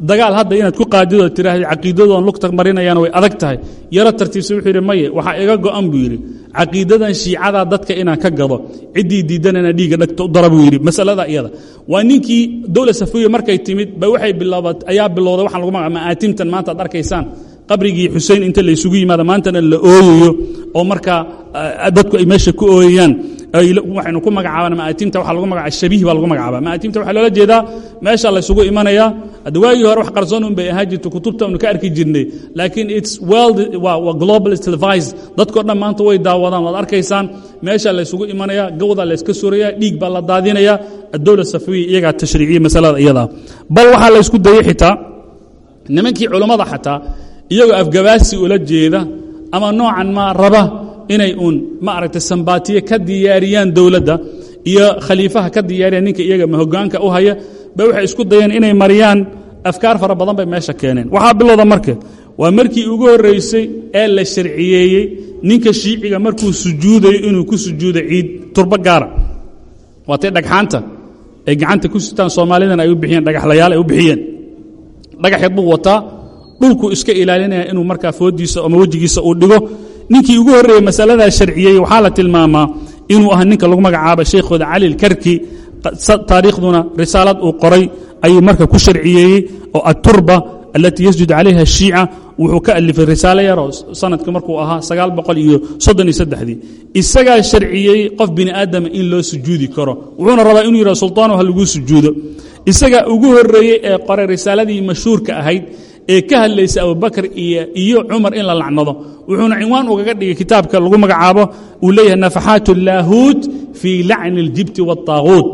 Dagaal hadda inaad ku qaadid oo caqiidadoon lugta marinayaan way adag tahay. Yaro tartiibsa wuxuu yidhi maye waxaa iga go'an buu yidhi. Caqiidadan shiicadaa dadka inaan ka gado ciddii diidanana dhiigga dhagta u dara yidhi masalada iyada. Waa ninkii dowla safiya markay timid ba waxay bilaabat ayaa bilowday waxaan lagu magaca ma'aatimtan maanta ad arkaysaan. Qabrigii xusein inta la isugu yimaado maantana la ooyayo oo markaa dadku ay meesha ku ooyayaan waxaynu ku magacaabaan ma'aatimta waxaa lagu magacaaba shabiih baa lagu magacaaba ma'aatimta waxaa loola jeedaa meesha la isugu imanayaa hadda waagii hore wax qarsoon un bay ahaan jirto kutubta unu ka arki jirnay laakiin its world waa waa global televised. Dadkao dhan maanta way daawadaan waad arkaysaan meesha la isugu imanaya gawda la iska suraya dhiig baa la daadinaya. Adowla safiya iyagaa tashriiciya masalada iyadaa bal waxaa la isku dayey xitaa nimankii culammada xataa iyagoo afgabaasi ula jeeda ama noocan maa raba inay uun ma aragtay sambaatiye ka diyaariyaan dowladda iyo khaliifaha ka diyaariyaan ninka iyaga hogaanka u haya ba waxay isku dayeen inay mariyaan. Afkaar fara badan bay meesha keeneen. Waxaa bilowda marka waa markii ugu horreysay ee la sharciyeeyey ninka shiiciga markuu sujuudayo inuu ku sujuudo ciid turbo gaara. Waatay dhagxaanta ay gacanta ku sitaan soomaalidan ay u bixiyeen dhagaxlayaal ay u bixiyeen. Dhagaxeed buu wataa dhulkuu iska ilaalinaya inuu markaa foodiisa ama wejigiisa uu dhigo ninkii ugu horreeyey masaladaa sharciyey waxaa la tilmaamaa inuu ah ninka lagu magacaaba sheekhooda cali karki. Taariikhduna risaalad uu qoray ayuu marka ku sharciyeeyey oo aturba alatii yasjud calayha shiica wuxuu ka alifay risaale yaroo sannadkii markuu ahaa sagaal boqol iyo soddon iyo saddexdii. Isagaa sharciyey qof bini aadama in loo sujuudi karo. Wuxuuna rabaa inuu yidhah sultaano ha laguu sujuudo. Isagaa ugu horreeyey ee qoray risaaladii mashhuurka ahayd ee ka hadlaysay abubakr iyo cumar in la lacnado wuxuuna cinwaan ugaga dhigay kitaabka lagu magacaabo uu leeyahay nafaxaat اllaahuut fii lacni اljibti wالطaaguut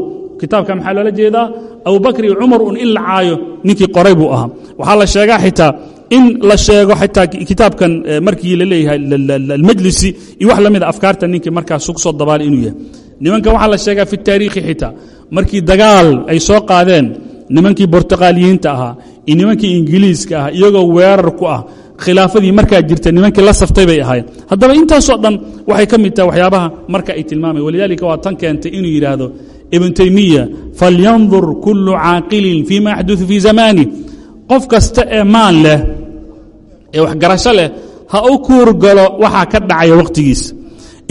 kitaabka maxaa loola jeedaa abubakr iyo cumar un in la caayo ninkii qoray buu ahaa waxaa la sheegaa xitaa in la sheego xitaa kitaabkan markii la leeyahay almajlisi iyo wax la mida afkaarta ninkii markaas ku soo dabaalay inuu yahay nimankan waxaa la sheegaa fi taariikhi xitaa markii dagaal ay soo qaadeen nimankii bortuqaaliyiinta ahaa iyo nimankii ingiliiska ah iyagoo weerar ku ah khilaafadii markaa jirta nimankii la saftay bay ahaayeen. Haddaba intaasoo dhan waxay ka mid tahay waxyaabaha marka ay tilmaamayan walidaalika waa tan keentay inuu yidhaahdo ibn teymiya falyandur kullu caaqilin fii ma yaxduu fii zamaani qof kasta ee maan leh ee waxgarasho leh ha u kuurgalo waxaa ka dhacaya wakhtigiisa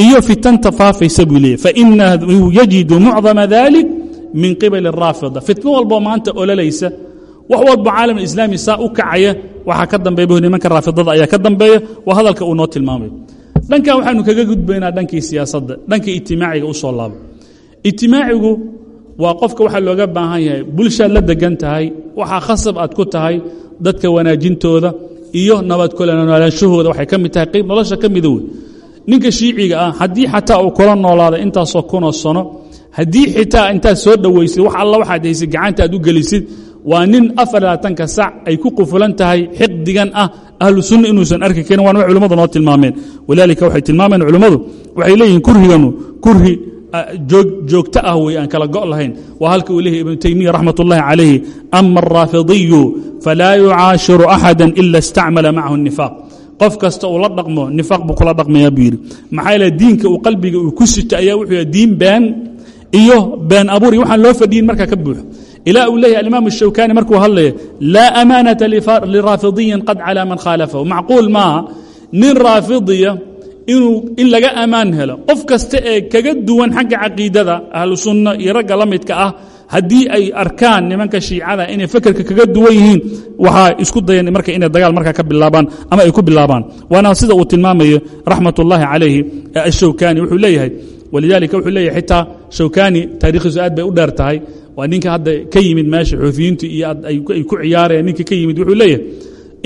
iyo fitanta faafaysa buu leeyay fainahu yajidu mucdama dalik min qibali raafida. Fitno walboo maanta olalaysa wax walbo caalam islaami saa u kacaya waxaa ka dambeeya nimanka raafidada ayaa ka dambeeya waa hadalka uu noo tilmaamayo dhankan waxaanu kaga gudbaynaa dhankii siyaasadda dhankii ijtimaaciga u soo laabo ijtimaacigu waa qofka waxaa looga baahan yahay bulshaad la degan tahay waxaa khasab aad ku tahay dadka wanaajintooda iyo nabad kulanolaanshahooda waxay ka mid tahay qayb nolosha ka mida wey ninka shiiciga ah haddii xataa uu kula noolaada intaasoo kunoo sano haddii xitaa intaad soo dhowaysid wax alla waxaad haysid gacanta aad u gelisid waa nin afar labaatanka sac ay ku qufulan tahay xiqdigan ah ahlu sunna inuusan arki karin waana way culimmadu noo tilmaameen. Walaalika waxay tilmaameen culimmadu waxay leeyihiin kurhiganu kurhi joogto ah wey aan kala go' lahayn. Waa halka uu leeyahy ibnu taymiya raxmat ullahi calayhi ama alraafidiyu falaa yucaashiru axada ila istacmala macahu nifaaq. Qof kasta uu la dhaqmo nifaaq buu kula dhaqmayaa buu yidhi. Maxaa yeele diinka uu qalbiga uu ku sito ayaa wuxuu diin been iyo been abuuri waxaan loo fadhiyin markaa ka buuxo ilaa uu leeyahay alimaam الshawkani markuu hadlaya laa amaanaةa liraafidiyin qad calى man khaalafahu macquul maaha nin raafidiya inuu in laga ammaan helo qof kasta ee kaga duwan xagga caqiidada ahlu sunna iyo ragga la midka ah haddii ay arkaan nimanka shiicada inay fekerka kaga duwan yihiin waxaa isku dayan marka inay dagaal markaa ka bilaabaan ama ay ku bilaabaan waana sida uu tilmaamayo raxmat ullahi calayhi ashawkani wuxuu leeyahay walidaalika wuxuu leeyahay xitaa shawkani taariikhiisu aad bay u dheer tahay waa ninka hadda ka yimid meesha xuufiyiintu iyo ay ku ciyaarayaan ninka ka yimid wuxuu leeyahay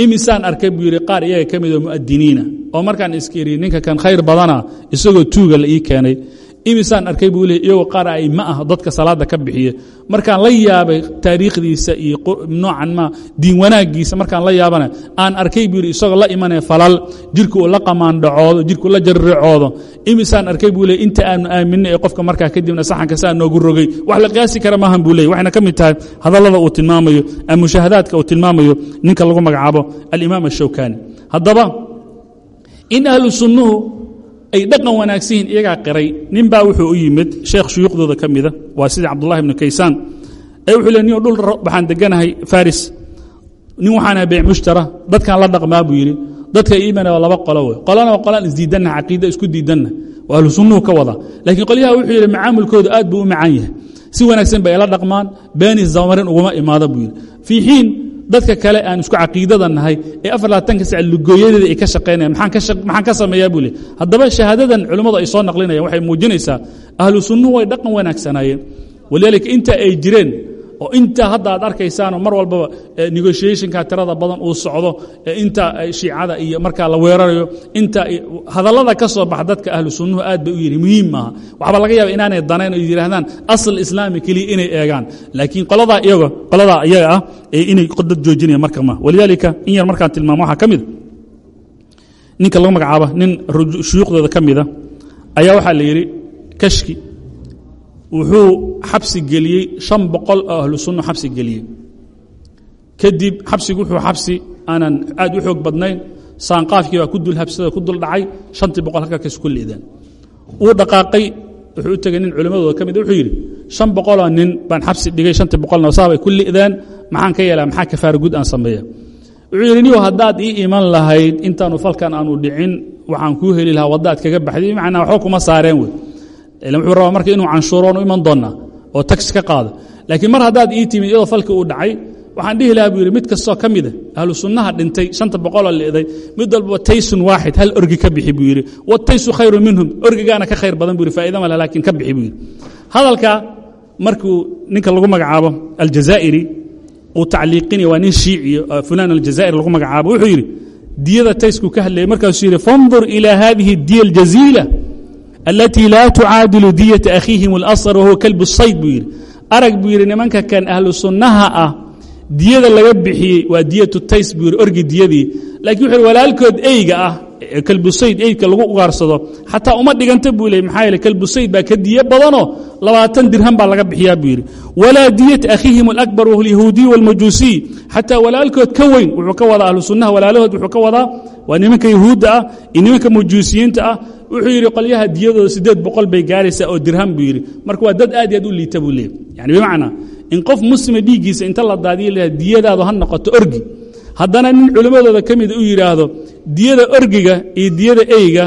imisaan arkay buu yidhi qaar iyaga ka mid oo mu'adiniina oo markaan iska iri ninka kan khayr badana isagoo tuuga la ii keenay imisaan arkay buu leey iyagoo qaar ay ma ah dadka salaada ka bixiya markaan la yaabay taariikhdiisa iyo noocan ma diin wanaaggiisa markaan la yaabana aan arkay buu yidhi la imanaya falal jirka uu la qamaandhacoodo jirku la jariricoodo imisaan arkay buu inta aanu aaminay ee qofka markaa kadibna saxanka saa noogu rogay. Wax la qiyaasi kara maahan buu leey ka mid tahay hadallada uu tilmaamayo ama mushaahadaadka uu tilmaamayo ninka lagu magacaabo alimaam ashawkani haddaba in ahlu sunnuhu ay dhaqan wanaagsan yihiin iyagaa qiray. Nin baa wuxuu u yimid sheekh shuyuukhdooda ka waa sida cabdullahi ibnu kaysaan. Ee wuxuu le dhul waxaan deganahay faris nin waxaan ahay mushtara dadkaan la dhaqmaa buu yidhi. Dadka iimana waa laba qolo wey qolana waa qolaan isdiidanna caqiida isku diidanna. Waa ahlu ka wada. Laakiin qolyaha wuxuu yidhi macaamulkoodu aad buu u macaan yahay. Si wanaagsan bay ila dhaqmaan beenis dabamarin uguma imaada buu yidhi. Fii xiin dadka kale aan isku caqiidada nahay ee afar labaatanka sac lugooyadeeda ay ka shaqaynayaan. Maxaan ka sameeyaa buu le haddaba shahaadadan culimmadu ay soo naqlinayaan waxay muujinaysaa ahlu sunnuhu way dhaqan wanaagsanaayeen walidaalika inta ay jireen oo inta hadda aad arkaysaanoo mar walbaba eh, negotiationka tirada badan uu socdo eh, inta eh, shiicada iyo markaa la weerarayo inta eh, hadallada ka soo baxa dadka ahlu sunnuhu aad bay u yihi muhiim maaha. Waxba laga yaaba inaanay danayn oo yidhaahdaan asal islaami keliya inay eegaan. Laakiin qoladaa iyaga qoladaa iyaga ah inay dad joojinaya marka ma. Walidaalika in yar markaan tilmaamo waxaa ka mid a ninka lagu magacaabo nin shuyuukhdooda ka mida ayaa waxaa la yidhi kashki wuxuu xabsi geliyey shan boqol oo ahlu sunna xabsi geliyey. Kadib xabsigu wuxuu xabsi aanan aad u xoog badnayn saanqaafkii ku dul habsada ku dul dhacay shantii boqol halkaas ku liideen. Wuu dhaqaaqay wuxuu u tegey nin culimmadooda ka mid wuxuu yidhi boqoloo nin baan xabsi dhigay shantii boqolna saabay ku li'deen maxaan ka yeelaa maxaa kafaara gud aan sameeya? Wuxuu yidhi niyow haddaad ii iman lahayd intaanu falkan aanu dhicin waxaan kuu heli lahaa wadda kaga baxday bimacnaa waxba kuma saareen wey wuxuu rabaa marka inuu canshuuroon u iman doonaa oo tax ka qaado laakiin mar haddaad ii timid iyadoo falki uu dhacay waxaan dhihi lahaa buu yidhi mid kastoo ka mida ahlu sunnaha dhintay shanta boqoloo li'day mid walbaba taysun waaxid hal orgi ka bixi buu yidhi. Wataysu khayru minhum orgigaana ka khayr badan buu yidhi. Faa'iida ma leh laakiin ka bixi buu yidhi. Hadalka markuu ninka lagu magacaabo aljazaa'iri uu tacliiqinaya waa nin shiiciyo fulaan aljazaa'ir lagu magacaabo wuxuu yidhi diyada taysku ka hadlayay markaasuu yidhi fandur ilaa hadihi diya aljaziila alatii laa tucaadilu diyata akhiihim اlasr wahuwa kalbu sayd buu yidhi arag buu yidhi nimanka kan ahlu sunnaha ah diyada laga bixiyey waa diyatu tays buu yidhi orgi diyadii laakiin wuxuu walaalkood eyga ah kalbusayd eydka lagu ugaarsado xataa uma dhiganta buu leeyay maxaa yeele kalbusayd baa ka diyo badanoo labaatan dirham baa laga bixiyaa buu yidhi walaa diyat akhiihim alakbar wahuwa alyahuudiy walmajuusiy xataa walaalkood ka weyn wuxuu ka wadaa ahlu sunnaha walaalahood wuxuu ka wadaa waa nimanka yahuudda ah iyo nimanka majuusiyiinta ah. Wuxuu yidhi qolyaha diyadooda siddeed boqol bay gaaraysaa oo dirham buu yidhi. Marka waa dad aad iyo aad u liita buu leeyay yani bimacnaa in qof muslima dhiiggiisa inta la daadiyo leeyahay diyadaadu ha noqoto orgi. Haddana nin culimmadooda ka mida u yidhaahdo diyada orgiga iyo diyada eyga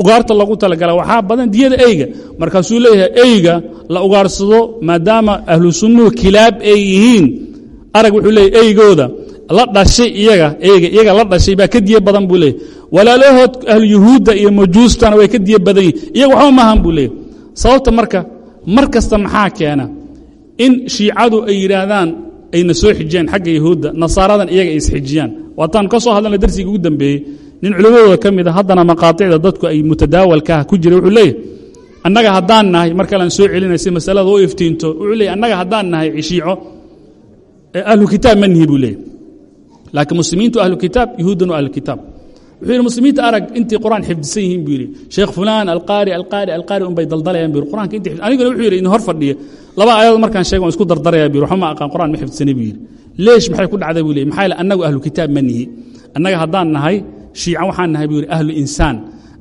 ugaarta lagu talagala waxaa badan diyada eyga. Markaasuu leeyahay eyga la ugaarsado maadaama ahlu sunnuhu kilaab ay yihiin. Arag wuxuu leeyahy eygooda la dhashay iyaga eyga iyaga la dhashay baa ka diyo badan buu leeyahy walaalahood ahlu yuhuudda iyo majuustana way ka diyo badan iyaga waxba maahan buu leeyahy sababta marka mar maxaa keena? In shiicadu ay yidhaahdaan ayna soo xijiyaan xagga yahuudda nasaaradan iyaga ay isxijiyaan. Waataan ka soo hadalna darsigii ugu dambeeyey nin culimmadooda ka mid a haddana maqaaicda dadku ay mutadaawalkaah ku jira wuxuu leeyahy annaga haddaan nahay mar kalean soo celinay si masalada u iftiinto wuxuu leeyahy annaga haddaan nahay cishiico ahlu kitaab ma nihi buu leeyahy laakiin muslimiintu ahlu kitaab yahuuddanu ahlu kitaab. Wuxuu yidhi muslimiinta arag intay qur'aan xifdisan yihiin buu yidhi. Sheekh fulaan alqaari alqaari alqaari unbay daldalayaan buu yidhi. Qur'aanka aniguna wuxuu yidhi idin hor fadhiya laba aayadood markaan sheego waan isku dardaraya buu yidhi. Waxba ma aqaan qur'aan ma xifdisani buu yidhi. Leesh maxay ku dhacday buu leeyahy maxaa yeele annagu ahlu kitaab ma nihi. Annaga haddaan nahay shiica waxaan nahay buu yidhi ahlu insaan.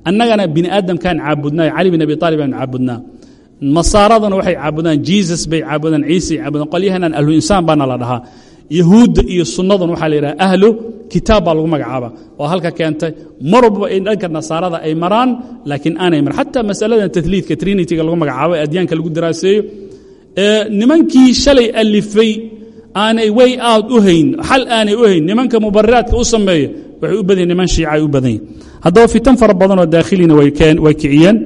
Annagana bini aadamkaan caabudnaa cali bin abi aalib aan caabudnaa. Nasaaraduna waxay caabudaan jesus bay caabudaan ciisay caabudaan qolyahanaan ahlu insaan baana la dhahaa yahuudda iyo sunnaduna waxaa la yidhaha ahlu kitaab baa lagu magacaaba waa halka keentay mar walbaba in dhanka nasaarada ay maraan laakiin aanay maran xataa masaladan taliidka trinitiga lagu magacaabo ee adyaanka lagu daraaseeyo ee nimankii shalay alifay aanay way out u hayn xal aanay u hayn nimanka mubariraadka u sameeya waxay u badan yihiin niman shiica ay u badan haddaba fitan fara badanoo daakhilina way kiciyeen.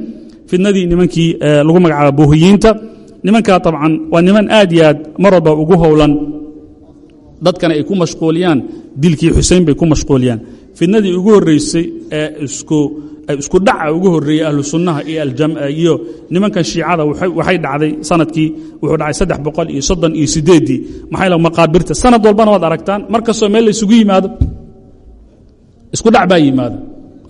Fitnadii nimankii lagu magacaabo buuhiyiinta nimankaa طabcan waa niman aad iyo aad mar walba ugu howlan dadkana ay ku mashquuliyaan dilkii xusein bay ku mashquuliyaan. Fitnadii ugu horreysay ee isku isku dhaca ugu horreeyey ahlu sunnaha iyo iyo nimankan shiicada waxay dhacday sannadkii wuxuu dhacay saddex boqol iyo soddon iyo sideeddii maxay la maqaabirta? Sanad walbana waad aragtaan mar kastoo meel la isugu yimaado isku dhac baa yimaado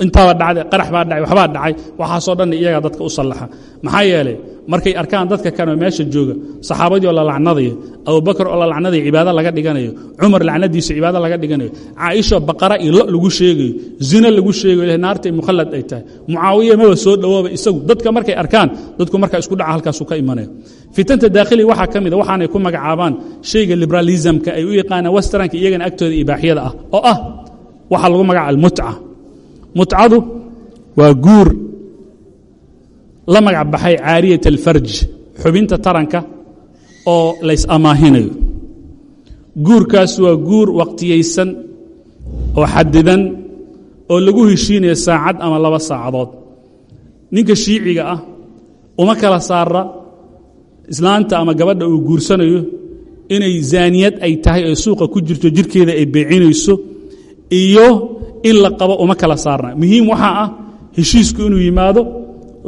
intaaba dhacday qarax baa dhacay waxbaa dhacay waxaasoo dhan iyagaa dadka u sallaxa. Maxaa yeelay markay arkaan dadka kanoo meesha jooga saxaabadii oo la lacnadayo abubakar oo la lacnadayo cibaado laga dhiganayo cumar lacnadiisa cibaado laga dhiganayo caaisha baqara iyo lo lagu sheegayo zino lagu sheegayo ilahay naartay mukhallad ay tahay. Mucaawiya maba soo dhowooba isagu. Dadka markay arkaan dadku markaa isku dhaca halkaasuu ka imanaya. Fitanta daakhili waxaa ka mid a waxaanay ku magacaabaan shayga liberalismka ay u yaqaanaan westernka iyagana agtooda ibaaxyada ah oo ah waxaa lagu magaca almutca mutcadu waa guur la magac baxay caariyat alfarj xubinta taranka oo lays amaahinayo. Guurkaas waa guur waqtiyaysan oo xadidan oo lagu heshiinayo saacad ama laba saacadood. Ninka shiiciga ah uma kala saara islaanta ama gabadha uu guursanayo inay zaaniyad ay tahay oo suuqa ku jirto jirkeeda ay beecinayso iyo in la qabo uma kala saarna muhiim waxaa ah heshiisku inuu yimaado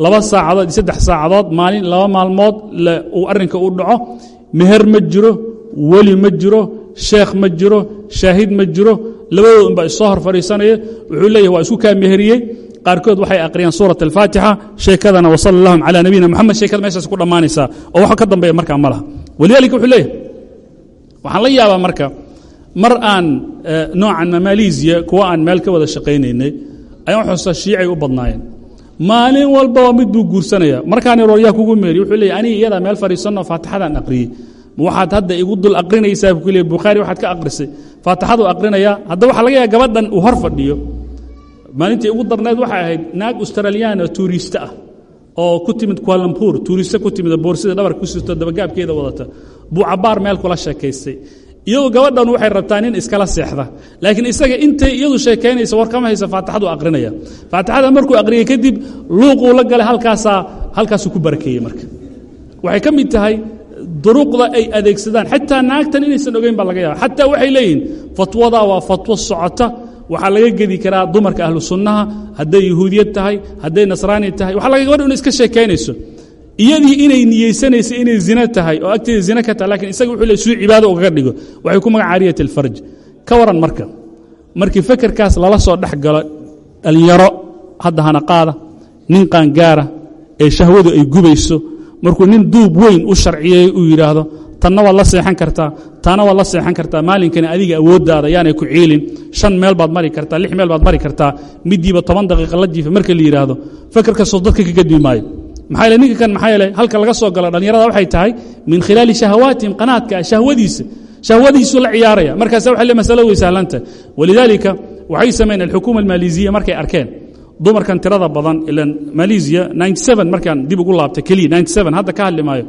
laba saacadood iyo saddex saacadood maalin laba maalmood uu arrinka u dhaco. Meher ma jiro weli ma jiro sheekh ma jiro shaahid ma jiro. Labadood unbaa issoo hor fadhiisanaya wuxuu leeyahy waa isku kaa meheriyey. Qaarkood waxay aqriyaan suurat alfaatixa sheekadana wasala allahum calaa nabiyina moxamed sheekada meeshaas ku dhammaanaysaa. Oo wax ka dambeeya markaa ma walidaalika wuxuu leeyahay waxaan la yaabaa marka mar aan noocan ma maleesiya kuwa aan meel ka wada shaqaynaynay ayaan xusa shiicay u badnaayeen. Maalin walbaba mid buu guursanaya. Markaan rooryaa kugu meeri wuxuu leeyahy aniga iyadaa meel fadhiisanoo faatixadaan aqriyey. Waxaad hadda igu dul aqrinaysaa buu leeyahy bukhaari waxaad ka aqrisay. Faatixaduu aqrinayaa hadda waxaa laga yaaba gabadhan uu hor fadhiyo. Maalintii ugu darneed waxay ahayd naag australiyaana tuuriiste ah oo ku timid kualampur tuuriste ku timid boorsida dhabarka ku sirto dabagaabkeeda wadata. Buu cabbaar meel kula sheekaystay iyadu gabadhan waxay rabtaa nin iskala seexda. Laakiin isaga intay iyadu sheekaynaysa war kama haysa faatixadu aqrinaya. Faatixada markuu aqriyay kadib luuquu la galay halkaasaa halkaasuu ku barakeeyey marka. Waxay ka mid tahay duruqda ay adeegsadaan. Xataa naagtan inaysan ogeyn baa laga yaaba xataa waxay leeyihiin fatwadaa waa fatwo socota. Waxaa laga gedi karaa dumarka ahlu sunnaha hadday yahuudiyad tahay hadday nasraani tahay. Waxa laga gabadh ina iska sheekaynayso iyadii inay niyeysanaysa inay zina tahay oo agteeda zina ka tahay lakiin isaga wuxuu le suu cibaado ugaga dhigo. Waxay ku magaca caariyat alfarj. Ka waran marka markii fekerkaas lala soo dhex galo dhallinyaro hadda hana qaada nin qaangaara ee shahwadu ay gubayso markuu nin duub weyn u sharciyeey uu yidhaahdo tanna waad la seexan kartaa taana waad la seexan kartaa maalinkani adiga awooddaada yaanay ku ciilin shan meel baad mari kartaa lix meel baad mari kartaa midiiba toban daqiiqa la jiifa marka la yidhaahdo fekerkaasoo dadka ka gadmi maayo maxaa yeele ninka kan maxaa yeele halka laga soo galo dhallinyarada waxay tahay min khilaali shahawaatihim qanaadka shahwadiisa shahwadiisu la ciyaaraya. Markaasa waxa le masalo way sahlanta walidaalika waxay sameeyeen alxukuuma almaliisiya markay arkeen dumarkan tirada badan ilan maleesiya markaan dib ugu laabtay keliya hadda ka hadli maayo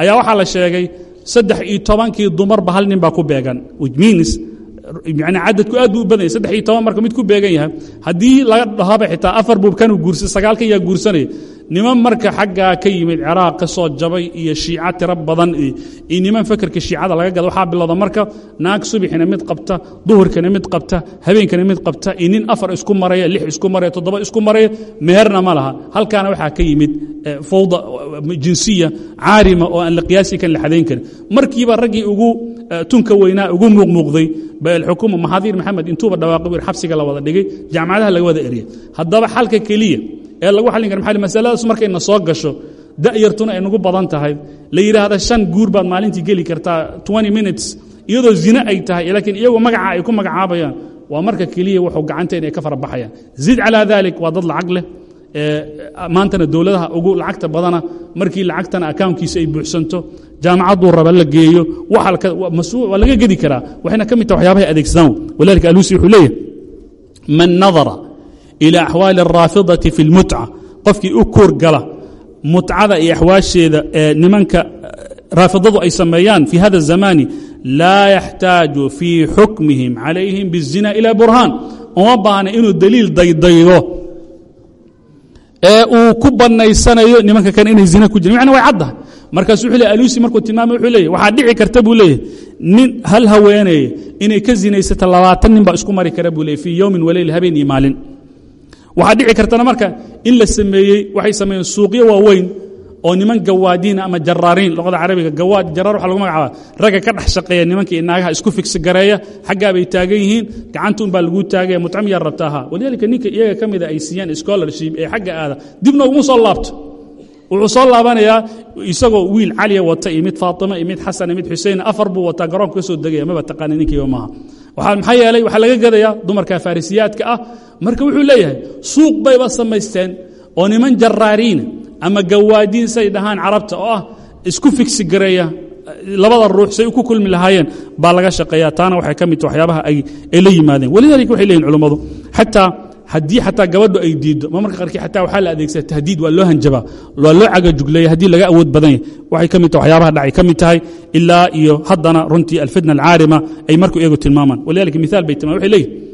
ayaa waxaa la sheegay saddex iyo tobankii dumarba hal nin baa ku beegan means yani cadadku aad buu u badan yahay saddex iyo toban marka mid ku beegan yahay. Haddii laga dhahaba xitaa afar buu kanuu guursay sagaalkan yaa guursanaya niman marka xaggaa ka yimid ciraaq ka soo jabay iyo shiica tiro badan iyo niman fekerka shiicada laga gada waxaa bilowda marka naag subixina mid qabta duhurkana mid qabta habeenkana mid qabta iyo nin afar isku maraya lix isku maraya toddoba isku maraya meherna ma laha. Halkaana waxaa ka yimid fawda jinsiya caarima oo aan la qiyaasi kan la xadayn karin. Markiiba raggii ugu tunka weynaa ugu muuqmuuqday ba alxukuuma maxaadiir maxamed intuuba dhawaaqi xabsiga la wada dhigay jaamacadaha laga wada eriyay. Haddaba xalka keliya ee lagu xallin kara maxaa masaladaas markayna soo gasho da'yartuna ay nagu badan tahay. La yidhaahda shan guur baad maalintii geli kartaa minutes iyadoo zine ay tahay laakiin iyagu magaca ay ku magacaabayaan waa marka keliya wuxuu gacanta inay ka fara zid calaa dalik waa dad lacag leh maantana dowladaha ugu lacagta badana markii lacagtana akawnkiisa ay buuxsanto jaamacaduu raba la geeyo waa laga gedi karaa. Waxayna ka mid taha waxyaabahay adeegsadaan walidalika alusi wuxuu leeyahay man nadara ilى axwaali الraafidati fi اlmutca qofkii u koor gala mutcada iyo axwaasheeda ee nimanka raafidadu ay sameeyaan fi hada الzamani laa yaxtaaju fii xukmihim calayhim bالzina ilى burhaan uma baahna inuu daliil daydaydo ee uu ku banaysanayo nimanka kan inay zina ku jiran macna way caddahay markaasu wuxuu leey alusi markuu tilmaamay wuxuu leeyahy waxaa dhici karta buu leeyahy nin hal haweeneye inay ka zinaysata labaatan nin baa isku mari kara buu leeyay fii yowmin waleyl habeen iyo maalin waxaa dhici kartana marka in la sameeyey waxay sameeyeen suuqyo waaweyn oo niman gawaadiina ama jaraariin luqada carabiga gawaad jaraar waxa lagu magacaaba ragga ka dhex shaqeeya nimanka iyo naagaha isku figsi gareeya xaggaa bay taagan yihiin gacanta un baa laguu taagaya mutcim yaa rabta ahaa walidaalika ninka iyaga ka mida ay siiyaan scholarship ee xagga aada dibna uguma soo laabto. Wuxuu soo laabanayaa isagoo wiil caliya wata iyo mid faatima iyo mid xasan iyo mid xusein afar buu wataa garoonka ka degaya maba taqaana ninkiiba maaha maxaa yeelay waxaa laga gadayaa dumarka farisiyaadka ah. Marka wuxuu leeyahay suuq bayba samaysteen oo niman jaraariina ama gawaadiin say dhahaan carabta oo ah isku figsi gareeya labada ruux say ku kulmi lahaayeen baa laga shaqeeya taana waxay ka mid tahay waxyaabaha ay la yimaadeen. Walidaalika waxay leeyihiin culummadu xataa haddii xataa gabadhu ay diiddo ma marka qarkii xataa waxaa la adeegsada tahdiid waa loo hanjabaa waa loo cagajugleeya haddii laga awood badan yahay. Waxay ka mid tahay waxyaabaha dhacay ka mid tahay ilaa iyo haddana runtii alfitna alcaarima ay marku iyagu tilmaamaan. Walidaalika miaal bay tilmaan waxay leeyihiin